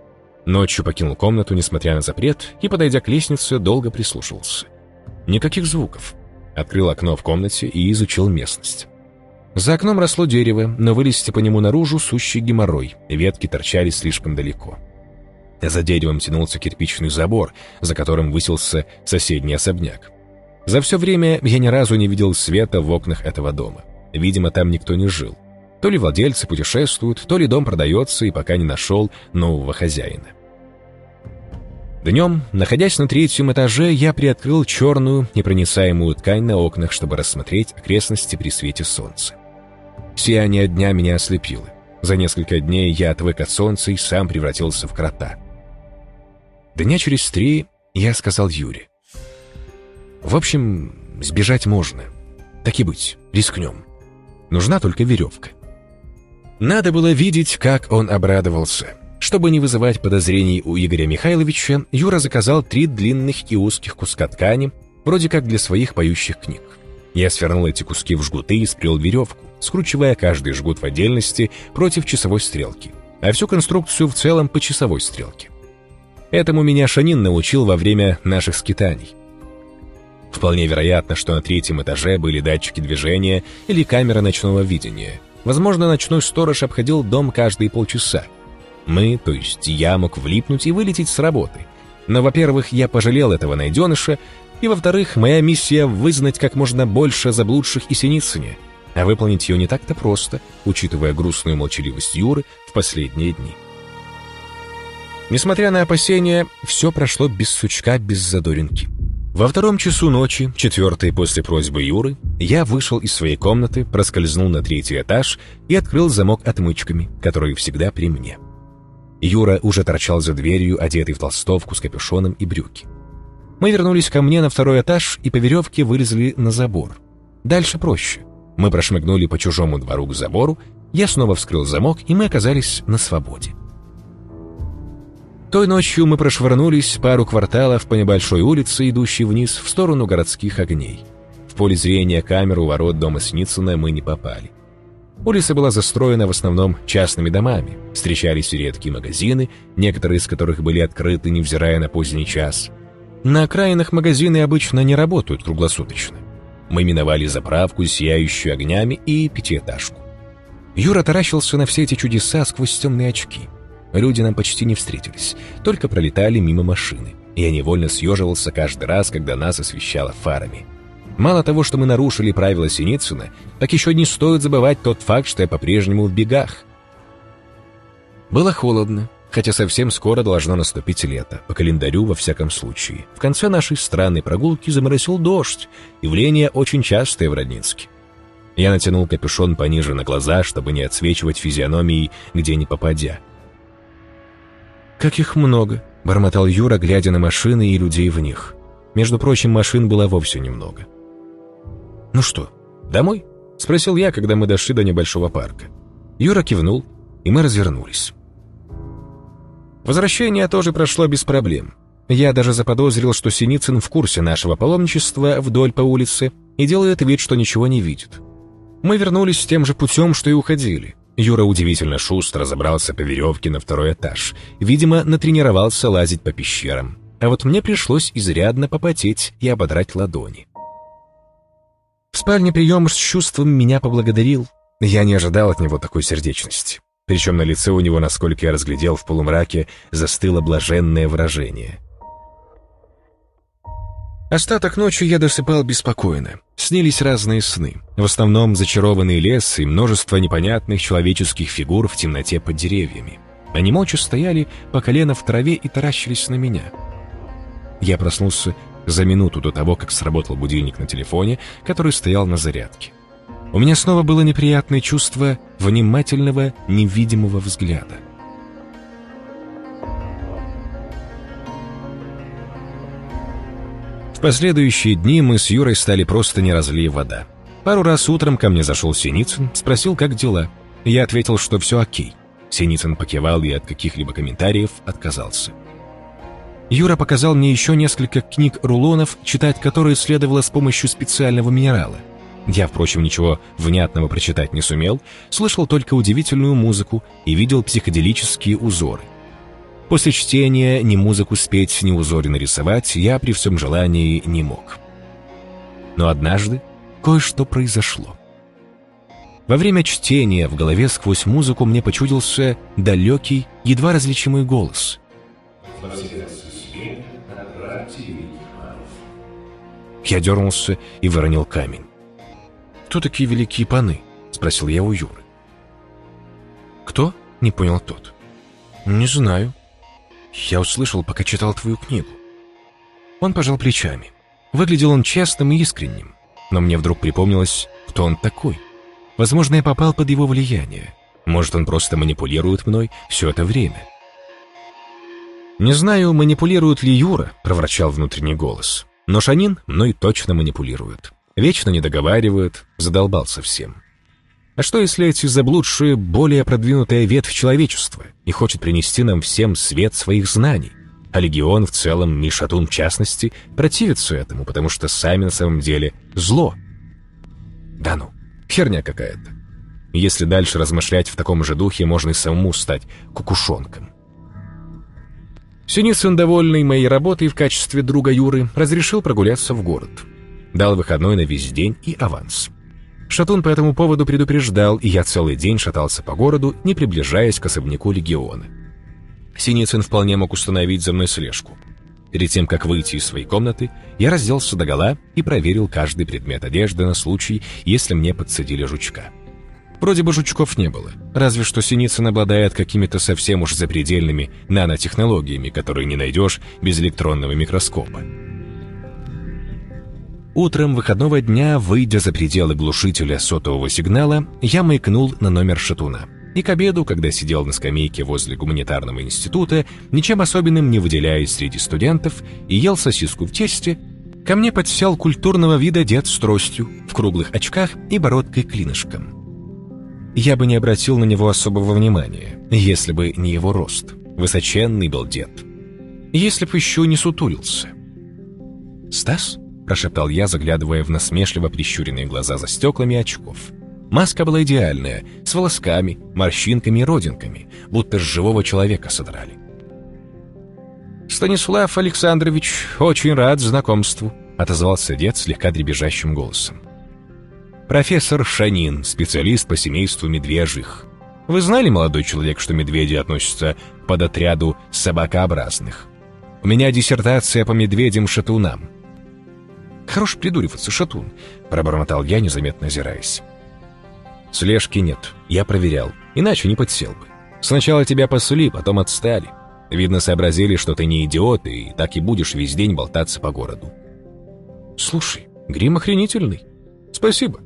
Ночью покинул комнату, несмотря на запрет, и, подойдя к лестнице, долго прислушивался. Никаких звуков. Открыл окно в комнате и изучил местность. За окном росло дерево, но вылезти по нему наружу сущий геморрой, ветки торчали слишком далеко. За деревом тянулся кирпичный забор, за которым высился соседний особняк. За все время я ни разу не видел света в окнах этого дома. Видимо, там никто не жил. То ли владельцы путешествуют, то ли дом продается и пока не нашел нового хозяина. Днем, находясь на третьем этаже, я приоткрыл черную, непроницаемую ткань на окнах, чтобы рассмотреть окрестности при свете солнца. Сияние дня меня ослепило. За несколько дней я отвык от солнца и сам превратился в крота. Дня через три я сказал Юре. «В общем, сбежать можно. Так и быть, рискнем. Нужна только веревка». Надо было видеть, как он обрадовался. Чтобы не вызывать подозрений у Игоря Михайловича, Юра заказал три длинных и узких куска ткани, вроде как для своих поющих книг. Я свернул эти куски в жгуты и сплел веревку, скручивая каждый жгут в отдельности против часовой стрелки, а всю конструкцию в целом по часовой стрелке. Этому меня Шанин научил во время наших скитаний. Вполне вероятно, что на третьем этаже были датчики движения или камера ночного видения — Возможно, ночной сторож обходил дом каждые полчаса. Мы, то есть я, мог влипнуть и вылететь с работы. Но, во-первых, я пожалел этого найденыша, и, во-вторых, моя миссия — вызнать как можно больше заблудших и Синицыне, а выполнить ее не так-то просто, учитывая грустную молчаливость Юры в последние дни. Несмотря на опасения, все прошло без сучка, без задоринки. Во втором часу ночи, четвертой после просьбы Юры, я вышел из своей комнаты, проскользнул на третий этаж и открыл замок отмычками, которые всегда при мне. Юра уже торчал за дверью, одетый в толстовку с капюшоном и брюки. Мы вернулись ко мне на второй этаж и по веревке вылезли на забор. Дальше проще. Мы прошмыгнули по чужому двору к забору, я снова вскрыл замок, и мы оказались на свободе. Той ночью мы прошвырнулись пару кварталов по небольшой улице, идущей вниз в сторону городских огней. В поле зрения камер у ворот дома Сницына мы не попали. Улица была застроена в основном частными домами. Встречались редкие магазины, некоторые из которых были открыты, невзирая на поздний час. На окраинах магазины обычно не работают круглосуточно. Мы миновали заправку, сияющую огнями, и пятиэтажку. Юра таращился на все эти чудеса сквозь темные очки — Люди нам почти не встретились, только пролетали мимо машины. Я невольно съеживался каждый раз, когда нас освещало фарами. Мало того, что мы нарушили правила Синицына, так еще не стоит забывать тот факт, что я по-прежнему в бегах. Было холодно, хотя совсем скоро должно наступить лето, по календарю во всяком случае. В конце нашей странной прогулки заморосил дождь, явление очень частое в Родницке. Я натянул капюшон пониже на глаза, чтобы не отсвечивать физиономией, где ни попадя. «Как их много!» — бормотал Юра, глядя на машины и людей в них. Между прочим, машин было вовсе немного. «Ну что, домой?» — спросил я, когда мы дошли до небольшого парка. Юра кивнул, и мы развернулись. Возвращение тоже прошло без проблем. Я даже заподозрил, что Синицын в курсе нашего паломничества вдоль по улице и делает вид, что ничего не видит. Мы вернулись тем же путем, что и уходили. Юра удивительно шустро забрался по веревке на второй этаж. Видимо, натренировался лазить по пещерам. А вот мне пришлось изрядно попотеть и ободрать ладони. В спальне прием с чувством меня поблагодарил. Я не ожидал от него такой сердечности. Причем на лице у него, насколько я разглядел в полумраке, застыло блаженное выражение. Остаток ночи я досыпал беспокойно. Снились разные сны. В основном зачарованный лес и множество непонятных человеческих фигур в темноте под деревьями. Они молча стояли по колено в траве и таращились на меня. Я проснулся за минуту до того, как сработал будильник на телефоне, который стоял на зарядке. У меня снова было неприятное чувство внимательного, невидимого взгляда. Последующие дни мы с Юрой стали просто не разлей вода. Пару раз утром ко мне зашел Синицын, спросил, как дела. Я ответил, что все окей. Синицын покивал и от каких-либо комментариев отказался. Юра показал мне еще несколько книг-рулонов, читать которые следовало с помощью специального минерала. Я, впрочем, ничего внятного прочитать не сумел, слышал только удивительную музыку и видел психоделические узоры. После чтения ни музыку спеть, ни узоры нарисовать я при всем желании не мог. Но однажды кое-что произошло. Во время чтения в голове сквозь музыку мне почудился далекий, едва различимый голос. Я дернулся и выронил камень. «Кто такие великие паны?» — спросил я у Юры. «Кто?» — не понял тот. «Не знаю», я услышал, пока читал твою книгу. Он пожал плечами. Выглядел он честным и искренним. Но мне вдруг припомнилось, кто он такой. Возможно, я попал под его влияние. Может, он просто манипулирует мной все это время. «Не знаю, манипулирует ли Юра», — проворчал внутренний голос. «Но Шанин мной точно манипулирует. Вечно не договаривает, задолбался всем. А что, если эти заблудшие более продвинутая ветвь человечества и хочет принести нам всем свет своих знаний? А легион в целом, и Шатун в частности, противится этому, потому что сами на самом деле зло. Да ну, херня какая-то. Если дальше размышлять в таком же духе, можно и самому стать кукушонком. Синицын, довольный моей работой в качестве друга Юры, разрешил прогуляться в город. Дал выходной на весь день и аванс. Шатун по этому поводу предупреждал, и я целый день шатался по городу, не приближаясь к особняку легиона. Синицын вполне мог установить за мной слежку. Перед тем, как выйти из своей комнаты, я разделся догола и проверил каждый предмет одежды на случай, если мне подсадили жучка. Вроде бы жучков не было, разве что Синицын обладает какими-то совсем уж запредельными нанотехнологиями, которые не найдешь без электронного микроскопа. Утром выходного дня, выйдя за пределы глушителя сотового сигнала, я маякнул на номер шатуна. И к обеду, когда сидел на скамейке возле гуманитарного института, ничем особенным не выделяясь среди студентов, и ел сосиску в тесте, ко мне подсел культурного вида дед с тростью, в круглых очках и бородкой клинышком. Я бы не обратил на него особого внимания, если бы не его рост. Высоченный был дед. Если б еще не сутулился. «Стас?» — прошептал я, заглядывая в насмешливо прищуренные глаза за стеклами очков. Маска была идеальная, с волосками, морщинками и родинками, будто с живого человека содрали. «Станислав Александрович, очень рад знакомству», — отозвался дед слегка дребезжащим голосом. «Профессор Шанин, специалист по семейству медвежьих. Вы знали, молодой человек, что медведи относятся под отряду собакообразных?» У меня диссертация по медведям-шатунам». «Хорош придуриваться, шатун», — пробормотал я, незаметно озираясь. «Слежки нет, я проверял, иначе не подсел бы. Сначала тебя посули, потом отстали. Видно, сообразили, что ты не идиот, и так и будешь весь день болтаться по городу». «Слушай, грим охренительный. Спасибо.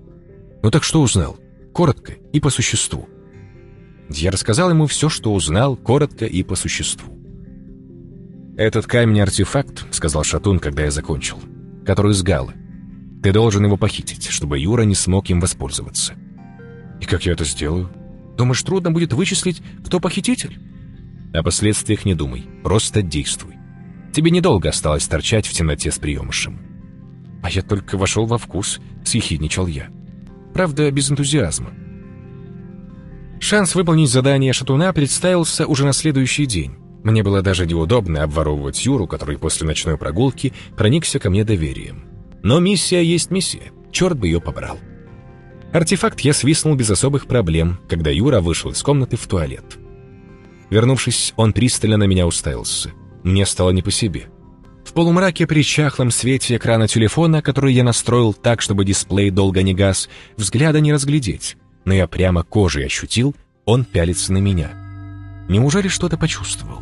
Ну так что узнал? Коротко и по существу». Я рассказал ему все, что узнал, коротко и по существу. «Этот камень-артефакт», — сказал Шатун, когда я закончил, — «который с Галы. Ты должен его похитить, чтобы Юра не смог им воспользоваться». «И как я это сделаю? Думаешь, трудно будет вычислить, кто похититель?» «О последствиях не думай, просто действуй. Тебе недолго осталось торчать в темноте с приемышем». «А я только вошел во вкус», — съехидничал я. «Правда, без энтузиазма». Шанс выполнить задание шатуна представился уже на следующий день. Мне было даже неудобно обворовывать Юру, который после ночной прогулки проникся ко мне доверием. Но миссия есть миссия, черт бы ее побрал. Артефакт я свистнул без особых проблем, когда Юра вышел из комнаты в туалет. Вернувшись, он пристально на меня уставился. Мне стало не по себе. В полумраке при чахлом свете экрана телефона, который я настроил так, чтобы дисплей долго не гас, взгляда не разглядеть но я прямо кожей ощутил, он пялится на меня. Неужели что-то почувствовал?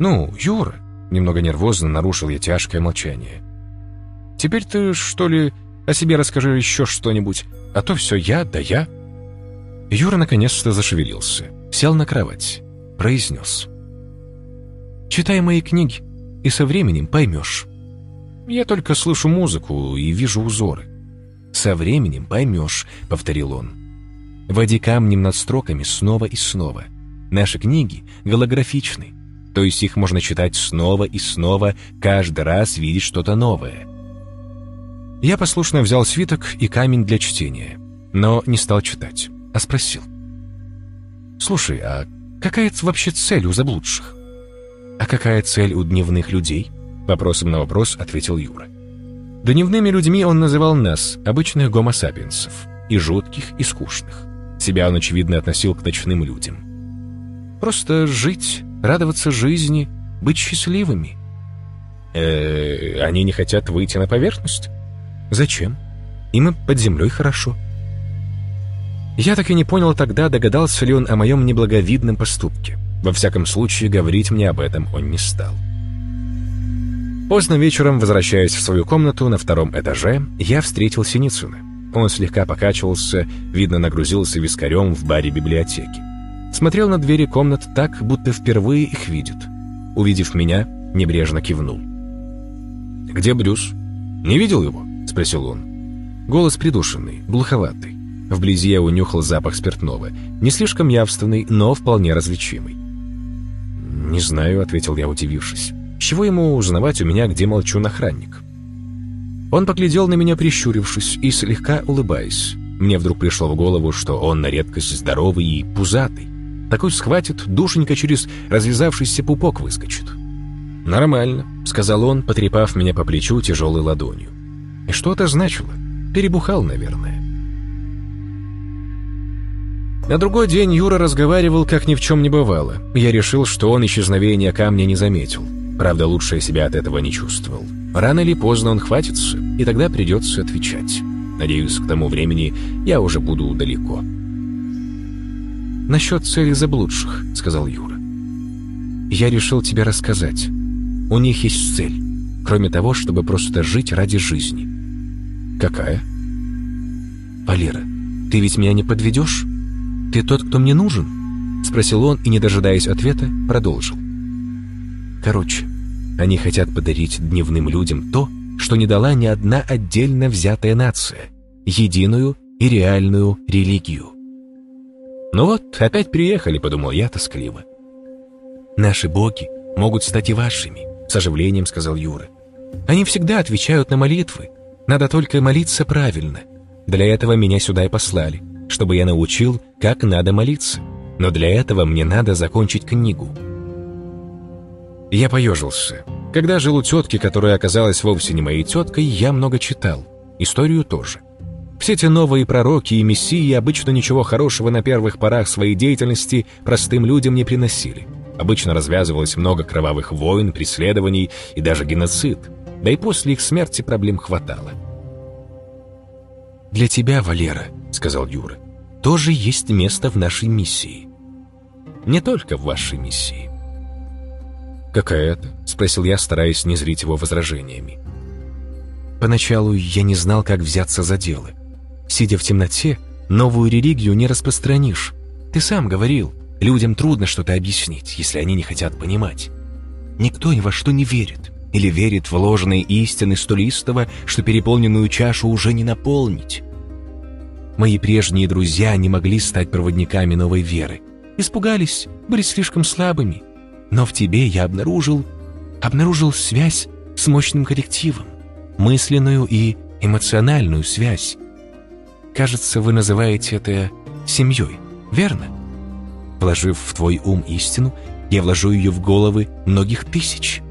«Ну, Юра», — немного нервозно нарушил я тяжкое молчание. «Теперь ты, что ли, о себе расскажи еще что-нибудь, а то все я, да я». Юра наконец-то зашевелился, сел на кровать, произнес. «Читай мои книги, и со временем поймешь. Я только слышу музыку и вижу узоры. «Со временем поймешь», — повторил он. «Води камнем над строками снова и снова. Наши книги голографичны, то есть их можно читать снова и снова, каждый раз видеть что-то новое». Я послушно взял свиток и камень для чтения, но не стал читать, а спросил. «Слушай, а какая вообще цель у заблудших?» «А какая цель у дневных людей?» Вопросом на вопрос ответил Юра. Дневными людьми он называл нас, обычных гомо-сапиенсов, и жутких, и скучных. Себя он, очевидно, относил к ночным людям. Просто жить, радоваться жизни, быть счастливыми. Э, -э они не хотят выйти на поверхность? Зачем? Им под землей хорошо. Я так и не понял тогда, догадался ли он о моем неблаговидном поступке. Во всяком случае, говорить мне об этом он не стал. Поздно вечером, возвращаясь в свою комнату на втором этаже, я встретил Синицына. Он слегка покачивался, видно, нагрузился вискарем в баре библиотеки. Смотрел на двери комнат так, будто впервые их видит. Увидев меня, небрежно кивнул. «Где Брюс?» «Не видел его?» — спросил он. Голос придушенный, глуховатый. Вблизи я унюхал запах спиртного, не слишком явственный, но вполне различимый. «Не знаю», — ответил я, удивившись. Чего ему узнавать у меня, где молчун охранник? Он поглядел на меня, прищурившись и слегка улыбаясь. Мне вдруг пришло в голову, что он на редкость здоровый и пузатый. Такой схватит, душенька через развязавшийся пупок выскочит. «Нормально», — сказал он, потрепав меня по плечу тяжелой ладонью. И что это значило? Перебухал, наверное. На другой день Юра разговаривал, как ни в чем не бывало. Я решил, что он исчезновение камня не заметил. Правда, лучше себя от этого не чувствовал. Рано или поздно он хватится, и тогда придется отвечать. Надеюсь, к тому времени я уже буду далеко. «Насчет цели заблудших», — сказал Юра. «Я решил тебе рассказать. У них есть цель, кроме того, чтобы просто жить ради жизни». «Какая?» «Валера, ты ведь меня не подведешь? Ты тот, кто мне нужен?» — спросил он и, не дожидаясь ответа, продолжил. Короче, они хотят подарить дневным людям то, что не дала ни одна отдельно взятая нация — единую и реальную религию. «Ну вот, опять приехали», — подумал я тоскливо. «Наши боги могут стать и вашими», — с оживлением сказал Юра. «Они всегда отвечают на молитвы. Надо только молиться правильно. Для этого меня сюда и послали, чтобы я научил, как надо молиться. Но для этого мне надо закончить книгу». Я поежился. Когда жил у тетки, которая оказалась вовсе не моей теткой, я много читал. Историю тоже. Все те новые пророки и мессии обычно ничего хорошего на первых порах своей деятельности простым людям не приносили. Обычно развязывалось много кровавых войн, преследований и даже геноцид. Да и после их смерти проблем хватало. «Для тебя, Валера», — сказал Юра, — «тоже есть место в нашей миссии». «Не только в вашей миссии». «Какая это?» — спросил я, стараясь не зрить его возражениями. Поначалу я не знал, как взяться за дело. Сидя в темноте, новую религию не распространишь. Ты сам говорил, людям трудно что-то объяснить, если они не хотят понимать. Никто ни во что не верит. Или верит в ложные истины столь истово, что переполненную чашу уже не наполнить. Мои прежние друзья не могли стать проводниками новой веры. Испугались, были слишком слабыми. Но в тебе я обнаружил... Обнаружил связь с мощным коллективом. Мысленную и эмоциональную связь. Кажется, вы называете это семьей, верно? Вложив в твой ум истину, я вложу ее в головы многих тысяч.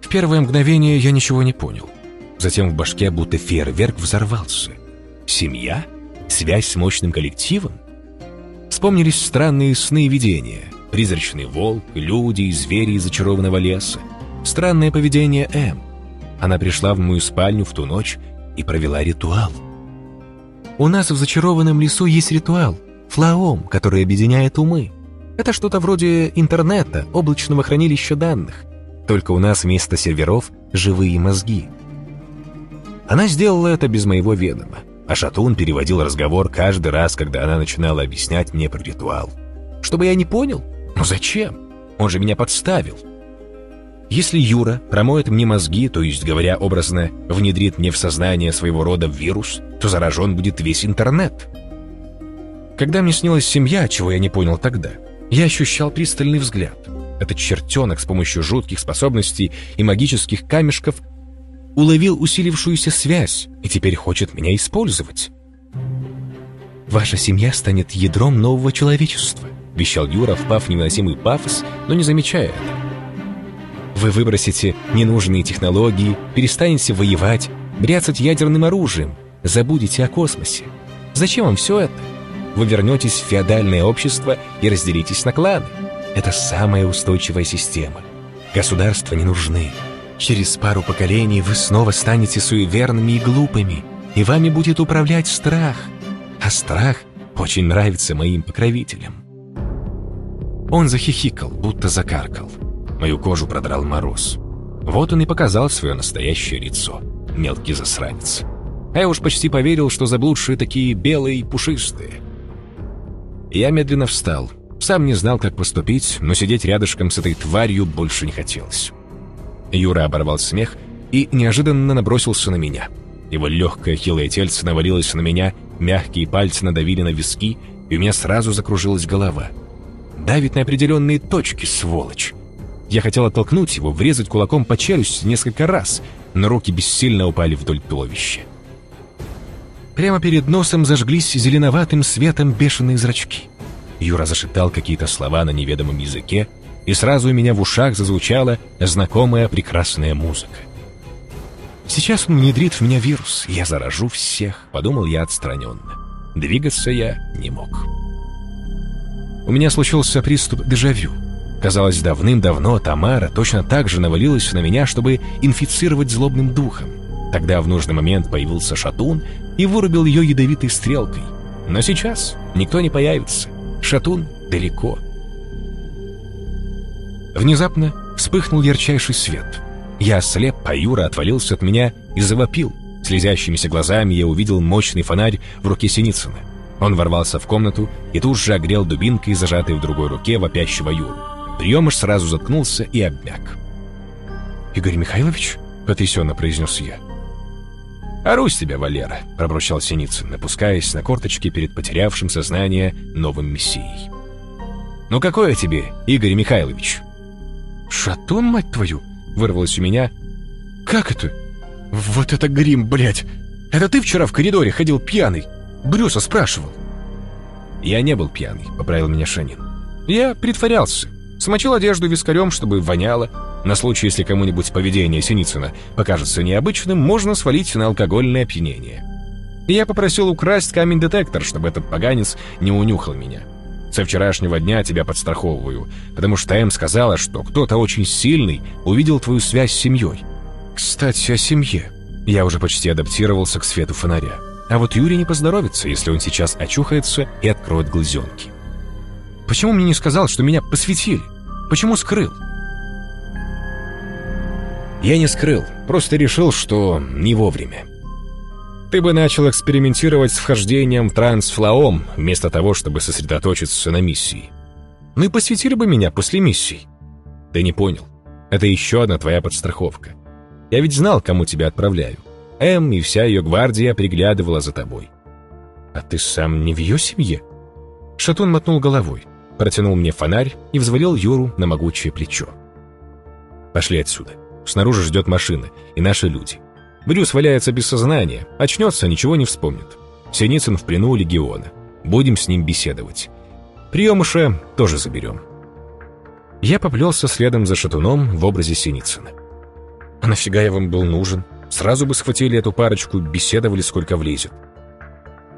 В первое мгновение я ничего не понял. Затем в башке будто фейерверк взорвался. Семья? Связь с мощным коллективом? Вспомнились странные сны и видения. Призрачный волк, люди и звери из зачарованного леса. Странное поведение М. Она пришла в мою спальню в ту ночь и провела ритуал. У нас в зачарованном лесу есть ритуал, флаом, который объединяет умы. Это что-то вроде интернета, облачного хранилища данных. Только у нас вместо серверов живые мозги. Она сделала это без моего ведома, а Шатун переводил разговор каждый раз, когда она начинала объяснять мне про ритуал. Чтобы я не понял? Ну зачем? Он же меня подставил. Если Юра промоет мне мозги, то есть, говоря образно, внедрит мне в сознание своего рода вирус, то заражен будет весь интернет. Когда мне снилась семья, чего я не понял тогда, я ощущал пристальный взгляд. Этот чертенок с помощью жутких способностей и магических камешков уловил усилившуюся связь и теперь хочет меня использовать. «Ваша семья станет ядром нового человечества», — вещал Юра, впав в невыносимый пафос, но не замечая это. Вы выбросите ненужные технологии, перестанете воевать, бряцать ядерным оружием, забудете о космосе. Зачем вам все это? Вы вернетесь в феодальное общество и разделитесь на кланы. Это самая устойчивая система. Государства не нужны. Через пару поколений вы снова станете суеверными и глупыми, и вами будет управлять страх. А страх очень нравится моим покровителям. Он захихикал, будто закаркал. Мою кожу продрал мороз. Вот он и показал свое настоящее лицо. Мелкий засранец. А я уж почти поверил, что заблудшие такие белые и пушистые. Я медленно встал. Сам не знал, как поступить, но сидеть рядышком с этой тварью больше не хотелось. Юра оборвал смех и неожиданно набросился на меня. Его легкое хилое тельце навалилось на меня, мягкие пальцы надавили на виски, и у меня сразу закружилась голова. Давит на определенные точки, сволочь. Я хотел оттолкнуть его, врезать кулаком по челюсти несколько раз, но руки бессильно упали вдоль туловища. Прямо перед носом зажглись зеленоватым светом бешеные зрачки. Юра зашептал какие-то слова на неведомом языке, и сразу у меня в ушах зазвучала знакомая прекрасная музыка. «Сейчас он внедрит в меня вирус, я заражу всех», — подумал я отстраненно. Двигаться я не мог. У меня случился приступ дежавю. Казалось, давным-давно Тамара точно так же навалилась на меня, чтобы инфицировать злобным духом. Тогда в нужный момент появился Шатун и вырубил ее ядовитой стрелкой. Но сейчас никто не появится. Шатун далеко. Внезапно вспыхнул ярчайший свет. Я ослеп, а Юра отвалился от меня и завопил. Слезящимися глазами я увидел мощный фонарь в руке Синицына. Он ворвался в комнату и тут же огрел дубинкой, зажатой в другой руке вопящего Юру. Приемыш сразу заткнулся и обмяк. «Игорь Михайлович?» — потрясенно произнес я. «Орусь тебя, Валера!» — пробручал Синицын, напускаясь на корточки перед потерявшим сознание новым мессией. «Ну какое тебе, Игорь Михайлович?» «Шатун, мать твою!» — вырвалось у меня. «Как это? Вот это грим, блядь! Это ты вчера в коридоре ходил пьяный? Брюса спрашивал?» «Я не был пьяный», — поправил меня Шанин. «Я притворялся. Смочил одежду вискарем, чтобы воняло. На случай, если кому-нибудь поведение Синицына покажется необычным, можно свалить на алкогольное опьянение. И я попросил украсть камень-детектор, чтобы этот поганец не унюхал меня. Со вчерашнего дня тебя подстраховываю, потому что Эм сказала, что кто-то очень сильный увидел твою связь с семьей. Кстати, о семье. Я уже почти адаптировался к свету фонаря. А вот Юрий не поздоровится, если он сейчас очухается и откроет глазенки. Почему мне не сказал, что меня посвятили? Почему скрыл? Я не скрыл, просто решил, что не вовремя. Ты бы начал экспериментировать с вхождением в трансфлаом, вместо того, чтобы сосредоточиться на миссии. Ну и посвятили бы меня после миссии. Ты не понял. Это еще одна твоя подстраховка. Я ведь знал, кому тебя отправляю. Эм и вся ее гвардия приглядывала за тобой. А ты сам не в ее семье? Шатун мотнул головой, протянул мне фонарь и взвалил Юру на могучее плечо. Пошли отсюда. Снаружи ждет машина и наши люди. Брюс валяется без сознания, очнется, ничего не вспомнит. Синицын в плену у легиона. Будем с ним беседовать. Приемыша тоже заберем. Я поплелся следом за шатуном в образе Синицына. А нафига я вам был нужен? Сразу бы схватили эту парочку, беседовали, сколько влезет.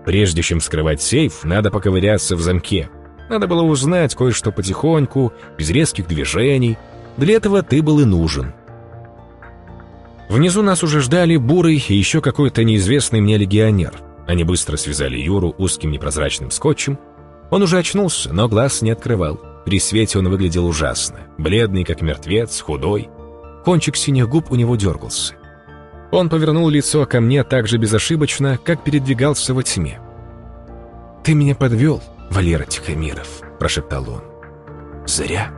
Прежде чем вскрывать сейф, надо поковыряться в замке. Надо было узнать кое-что потихоньку, без резких движений. Для этого ты был и нужен. Внизу нас уже ждали Бурый и еще какой-то неизвестный мне легионер. Они быстро связали Юру узким непрозрачным скотчем. Он уже очнулся, но глаз не открывал. При свете он выглядел ужасно. Бледный, как мертвец, худой. Кончик синих губ у него дергался. Он повернул лицо ко мне так же безошибочно, как передвигался во тьме. «Ты меня подвел, Валера Тихомиров», — прошептал он. «Зря».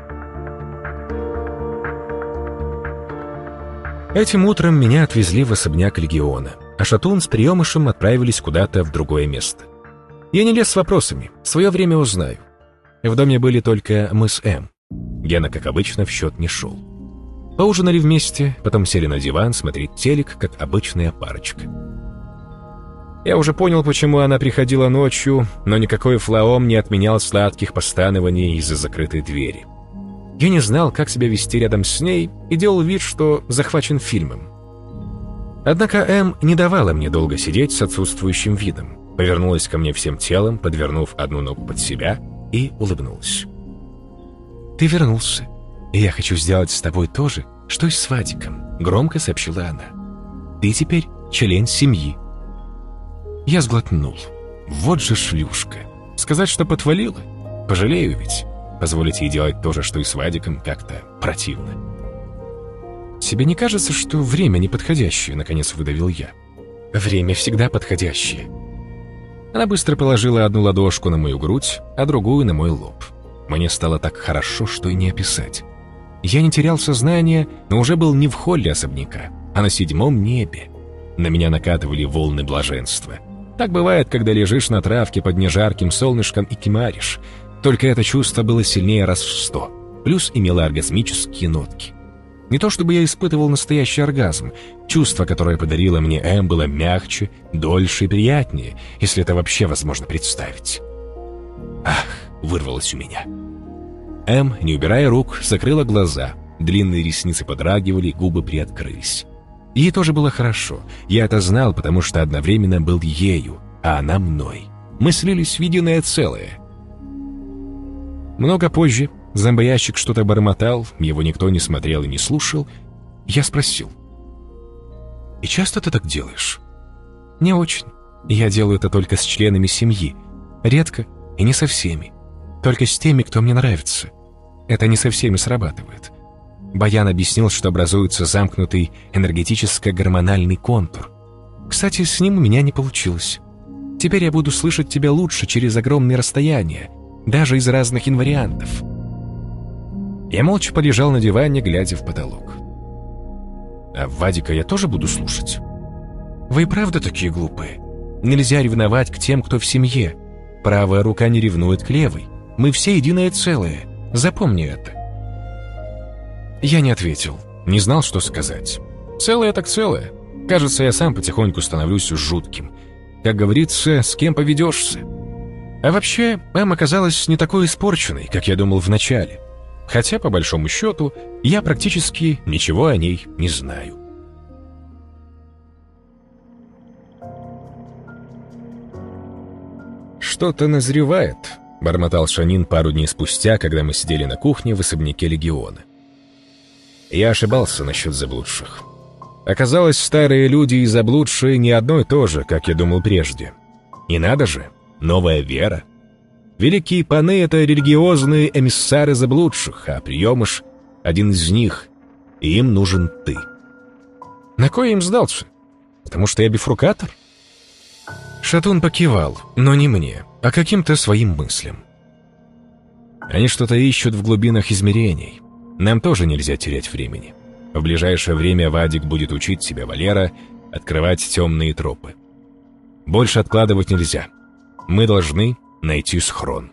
Этим утром меня отвезли в особняк легиона, а Шатун с приемышем отправились куда-то в другое место. Я не лез с вопросами, свое время узнаю. В доме были только мы с М. Гена, как обычно, в счет не шел. Поужинали вместе, потом сели на диван смотреть телек, как обычная парочка. Я уже понял, почему она приходила ночью, но никакой флаом не отменял сладких постанований из-за закрытой двери. Я не знал, как себя вести рядом с ней и делал вид, что захвачен фильмом. Однако М не давала мне долго сидеть с отсутствующим видом. Повернулась ко мне всем телом, подвернув одну ногу под себя, и улыбнулась. «Ты вернулся, и я хочу сделать с тобой то же, что и с Вадиком», — громко сообщила она. «Ты теперь член семьи». Я сглотнул. Вот же шлюшка. Сказать, что потвалила? Пожалею ведь. Позволить ей делать то же, что и с Вадиком, как-то противно. «Тебе не кажется, что время неподходящее?» — наконец выдавил я. «Время всегда подходящее». Она быстро положила одну ладошку на мою грудь, а другую на мой лоб. Мне стало так хорошо, что и не описать. Я не терял сознание, но уже был не в холле особняка, а на седьмом небе. На меня накатывали волны блаженства. Так бывает, когда лежишь на травке под нежарким солнышком и кимаришь, только это чувство было сильнее раз в сто, плюс имело оргазмические нотки. Не то чтобы я испытывал настоящий оргазм, чувство, которое подарило мне М, было мягче, дольше и приятнее, если это вообще возможно представить. Ах, вырвалось у меня. М, не убирая рук, закрыла глаза, длинные ресницы подрагивали, губы приоткрылись. Ей тоже было хорошо, я это знал, потому что одновременно был ею, а она мной. Мы слились в единое целое, много позже зомбоящик что-то бормотал, его никто не смотрел и не слушал. Я спросил. «И часто ты так делаешь?» «Не очень. Я делаю это только с членами семьи. Редко и не со всеми. Только с теми, кто мне нравится. Это не со всеми срабатывает». Баян объяснил, что образуется замкнутый энергетическо-гормональный контур. Кстати, с ним у меня не получилось. Теперь я буду слышать тебя лучше через огромные расстояния, даже из разных инвариантов. Я молча полежал на диване, глядя в потолок. А Вадика я тоже буду слушать? Вы и правда такие глупые. Нельзя ревновать к тем, кто в семье. Правая рука не ревнует к левой. Мы все единое целое. Запомни это. Я не ответил. Не знал, что сказать. Целое так целое. Кажется, я сам потихоньку становлюсь жутким. Как говорится, с кем поведешься. А вообще, Эм оказалась не такой испорченной, как я думал вначале. Хотя, по большому счету, я практически ничего о ней не знаю. Что-то назревает. бормотал Шанин пару дней спустя, когда мы сидели на кухне в особняке Легиона. Я ошибался насчет заблудших. Оказалось, старые люди и заблудшие не одно и то же, как я думал прежде. И надо же, новая вера. Великие паны — это религиозные эмиссары заблудших, а приемыш — один из них, и им нужен ты. На кой им сдался? Потому что я бифрукатор? Шатун покивал, но не мне, а каким-то своим мыслям. Они что-то ищут в глубинах измерений. Нам тоже нельзя терять времени. В ближайшее время Вадик будет учить себя Валера открывать темные тропы. Больше откладывать нельзя. Мы должны найти схрон.